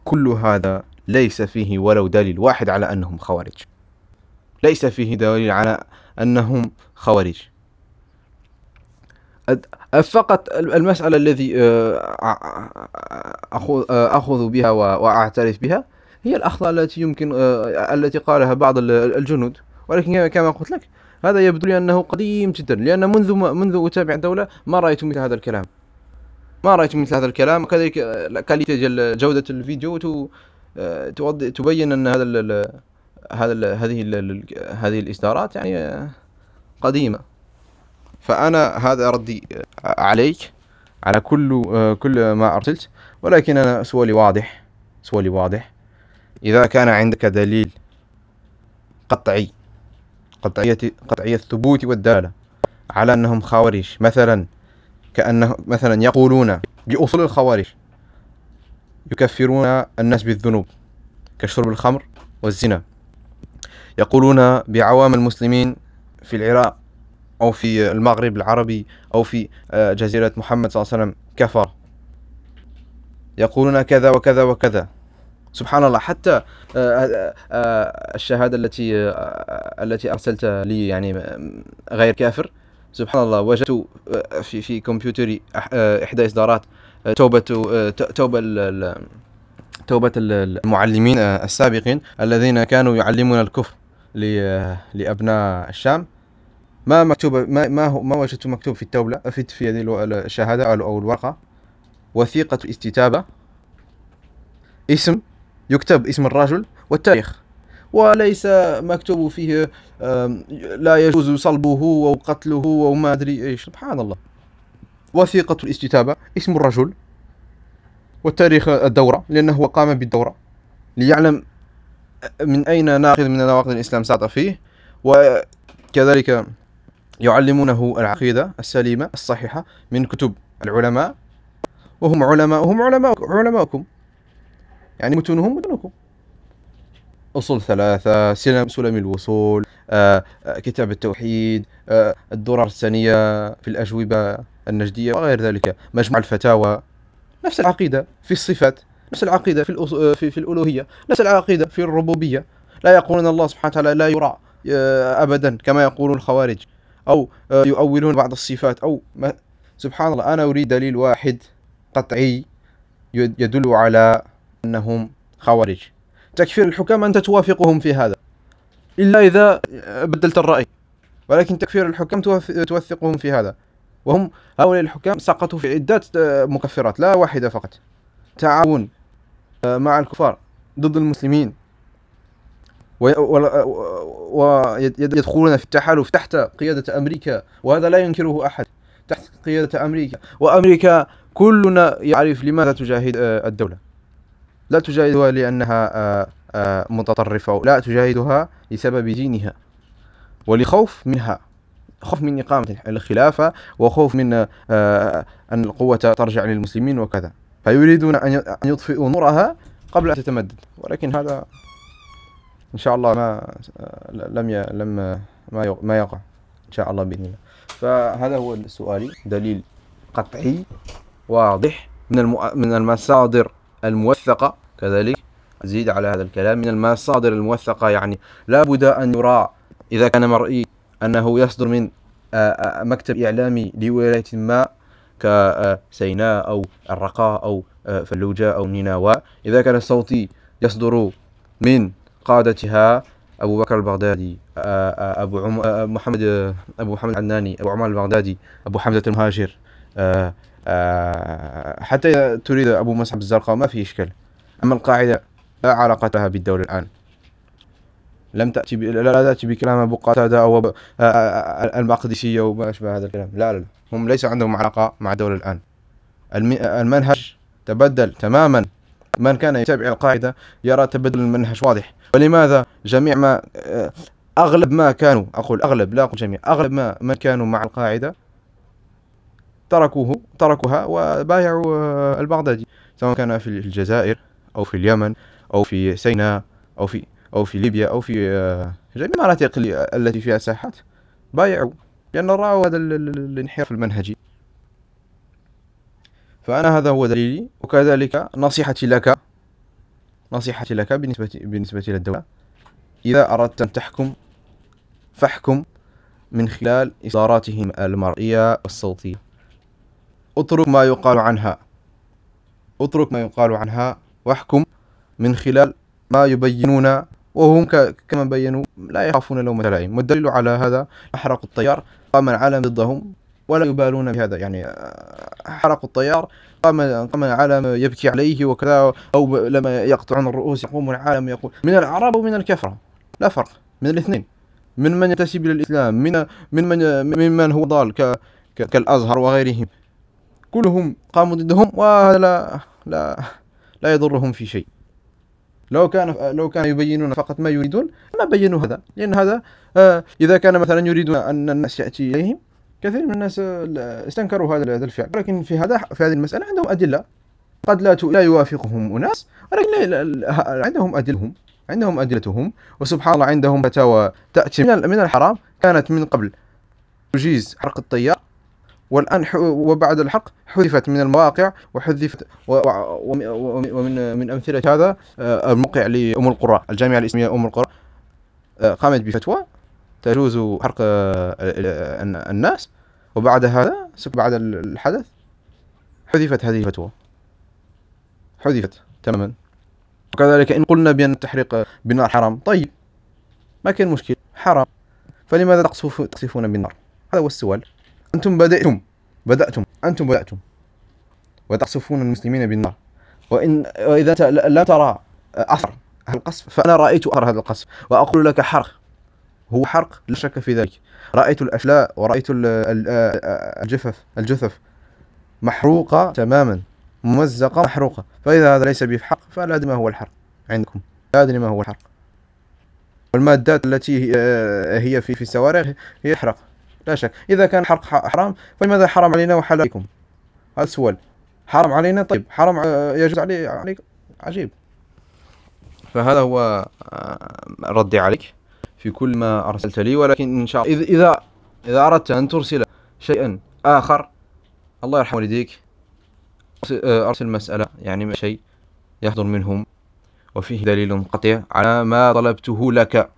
كل هذا ليس فيه ولو دليل واحد على أنهم خوارج. ليس فيه دليل على أنهم خوارج. فقط المسألة الذي أخذ بها وأعترف بها هي الأخطاء التي يمكن التي قالها بعض الجنود. ولكن كما قلت لك هذا يبدو لي أنه قديم جدا لأن منذ منذ أتابع الدولة ما رأيت مثل هذا الكلام. ما رأيت مثل هذا الكلام. وكذلك كاليتي ديال جودة الفيديو تبين أن هذا هذا هذه هذه الإصدارات يعني قديمة. فأنا هذا ردي عليك على كل كل ما أرسلت ولكن أنا سؤالي واضح سؤالي واضح. إذا كان عندك دليل قطعي قطعية قطعية الثبوت والدالة على أنهم خوارج مثلا كأنه مثلا يقولون بأصول الخوارج يكفرون الناس بالذنوب كشرب الخمر والزنا يقولون بعوام المسلمين في العراق أو في المغرب العربي أو في آه، جزيرة محمد صلى الله عليه وسلم كفر. يقولون كذا وكذا وكذا. سبحان الله حتى آه، آه، الشهادة التي التي أرسلت لي يعني غير كافر. سبحان الله وجدت في في كمبيوتري إحدى إصدارات توبة توبة توبة المعلمين السابقين الذين كانوا يعلمون الكفر لأبناء الشام. ما مكتوب ما ما هو ما وجدت مكتوب في التوبة في في هذه الشهادة أو الورقة وثيقة الاستتابة. اسم يكتب اسم الرجل. والتاريخ. وليس مكتوب فيه لا يجوز صلبه أو قتله أو ما أدري إيش. سبحان الله. وثيقة الاستتابة. اسم الرجل. والتاريخ الدورة. لأنه قام بالدورة. ليعلم من أين ناقض من نواقض الإسلام سقط فيه. وكذلك يعلمونه العقيدة السليمة الصحيحة من كتب العلماء وهم علماء وهم علماء علماءكم يعني متونهم متونكم. أصول ثلاثة سلم سلم الوصول آه، آه، كتاب التوحيد آه، الدرر الثانية في الأجوبة النجدية وغير ذلك مجموع الفتاوى. نفس العقيدة في الصفات نفس العقيدة في, في, في الألوهية نفس العقيدة في الربوبية. لا يقولون الله سبحانه وتعالى لا يرى أبدا كما يقول الخوارج. أو يؤولون بعض الصفات أو ما سبحان الله أنا أريد دليل واحد قطعي يدل على أنهم خوارج. تكفير الحكام أنت توافقهم في هذا إلا إذا بدلت الرأي. ولكن تكفير الحكام توثقهم في هذا. وهم هؤلاء الحكام سقطوا في عدة مكفرات لا واحدة فقط. تعاون مع الكفار ضد المسلمين. ويدخلون في التحالف تحت قيادة أمريكا وهذا لا ينكره أحد تحت قيادة أمريكا. وأمريكا كلنا يعرف لماذا تجاهد الدولة. لا تجاهدها لأنها آه، آه، متطرفة لا تجاهدها لسبب دينها ولخوف منها خوف من إقامة الخلافة وخوف من آه، أن القوة ترجع للمسلمين وكذا. فيريدون أن يطفئوا نورها قبل أن تتمدد. ولكن هذا إن شاء الله ما لم. لم ما ما يقع إن شاء الله بإذن الله. فهذا هو سؤالي دليل قطعي واضح من الم... من المصادر الموثقة. كذلك أزيد على هذا الكلام. من المصادر الموثقة يعني لا بد أن يرى إذا كان مرئي أنه يصدر من مكتب إعلامي لولاية ما كسيناء أو الرقاء أو فلوجة أو نينوى. إذا كان صوتي يصدر من قادتها أبو بكر البغدادي أبو عم... محمد أبو محمد العناني أبو عمر البغدادي أبو حمزة المهاجر حتى تريد أبو مصعب الزرقاء ما في إشكال. أما القاعدة لا علاقة لها بالدولة الآن. لم تأتي ب... لا, تأتي بكلام أبو قتادة أو المقدسية وما أشبه هذا الكلام. لا لا هم ليس عندهم علاقة مع الدولة الآن. المنهج تبدل تماما. من كان يتابع القاعدة يرى تبدل المنهج واضح. ولماذا جميع ما أغلب ما كانوا أقول أغلب لا أقول جميع أغلب ما من كانوا مع القاعدة تركوه تركوها وبايعوا البغدادي سواء كان في الجزائر أو في اليمن أو في سيناء أو في أو في ليبيا أو في جميع المناطق التي فيها ساحات بايعوا لأن رأوا هذا الانحراف المنهجي. فأنا هذا هو دليلي وكذلك نصيحتي لك نصيحتي لك بالنسبة بالنسبة للدولة إذا أردت أن تحكم فاحكم من خلال إصداراتهم المرئية والصوتية. اترك ما يقال عنها. اترك ما يقال عنها واحكم من خلال ما يبينون وهم كما بينوا لا يخافون لومة لائم والدليل على هذا حرقوا الطيار قام العالم ضدهم ولا يبالون بهذا. يعني آه، حرقوا الطيار قام قام العالم يبكي عليه وكذا أو لما يقطعون الرؤوس يقوم العالم يقول من العرب ومن الكفرة؟ لا فرق من الاثنين. من من ينتسب إلى الإسلام من من من ممن هو ضال كالأزهر وغيرهم. كلهم قاموا ضدهم وهذا لا لا لا يضرهم في شيء. لو كان لو كان يبينون فقط ما يريدون ما بينوا هذا لأن هذا آه، إذا كان مثلا يريدون أن الناس يأتي إليهم كثير من الناس استنكروا هذا هذا الفعل. ولكن في هذا في هذه المسألة عندهم أدلة. قد لا لا يوافقهم أناس ولكن عندهم أدلهم. عندهم أدلتهم. وسبحان الله عندهم فتاوى تأتي من الحرام. كانت من قبل تجيز حرق الطيار. والآن وبعد الحق حذفت من المواقع وحذفت ومن من أمثلة هذا آه، الموقع لأم القرى الجامعة الإسلامية أم القرى آه، قامت بفتوى تجوز حرق آه، الناس. وبعد هذا بعد الحدث حذفت هذه الفتوى. حذفت تماما. وكذلك إن قلنا بأن التحريق بالنار حرام طيب ما كان مشكل حرام. فلماذا تقصفون بالنار؟ هذا هو السؤال. أنتم بدأتم بدأتم أنتم بدأتم. وتقصفون المسلمين بالنار. وإن وإذا لم ترى أثر القصف فأنا رأيت أثر هذا القصف. وأقول لك حرق. هو حرق لا شك في ذلك. رأيت الأشلاء ورأيت الجثث الجثث محروقة تماما ممزقة محروقة. فإذا هذا ليس بحق فلا أدري ما هو الحرق عندكم. لا أدري ما هو الحرق. والمادات التي هي في في الصواريخ هي يحرق لا شك. إذا كان حرق حرام فلماذا حرام علينا وحلال عليكم هذا السؤال. حرام علينا؟ طيب. حرام يجوز علي عليك. عجيب. فهذا هو ردي عليك. في كل ما أرسلت لي ولكن إن شاء الله إذا إذا أردت أن ترسل شيئا آخر الله يرحم والديك. آه، أرسل مسألة يعني شيء يحضر منهم وفيه دليل قطع على ما طلبته لك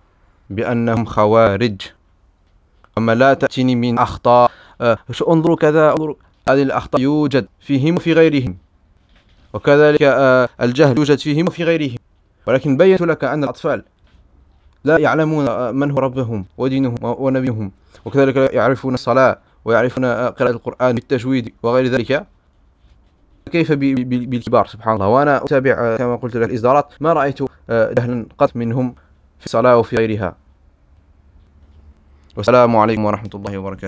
بأنهم خوارج. أما لا تأتيني من أخطاء أه انظروا كذا انظروا هذه الأخطاء يوجد فيهم وفي غيرهم وكذلك أه الجهل يوجد فيهم وفي غيرهم. ولكن بينت لك أن الأطفال لا يعلمون من هو ربهم ودينهم ونبيهم وكذلك يعرفون الصلاة ويعرفون قراءة القرآن بالتجويد وغير ذلك. كيف بالكبار؟ سبحان الله. وأنا أتابع كما قلت لك الإصدارات. ما رأيت جهلا قط منهم في الصلاة وفي غيرها. والسلام عليكم ورحمة الله وبركاته.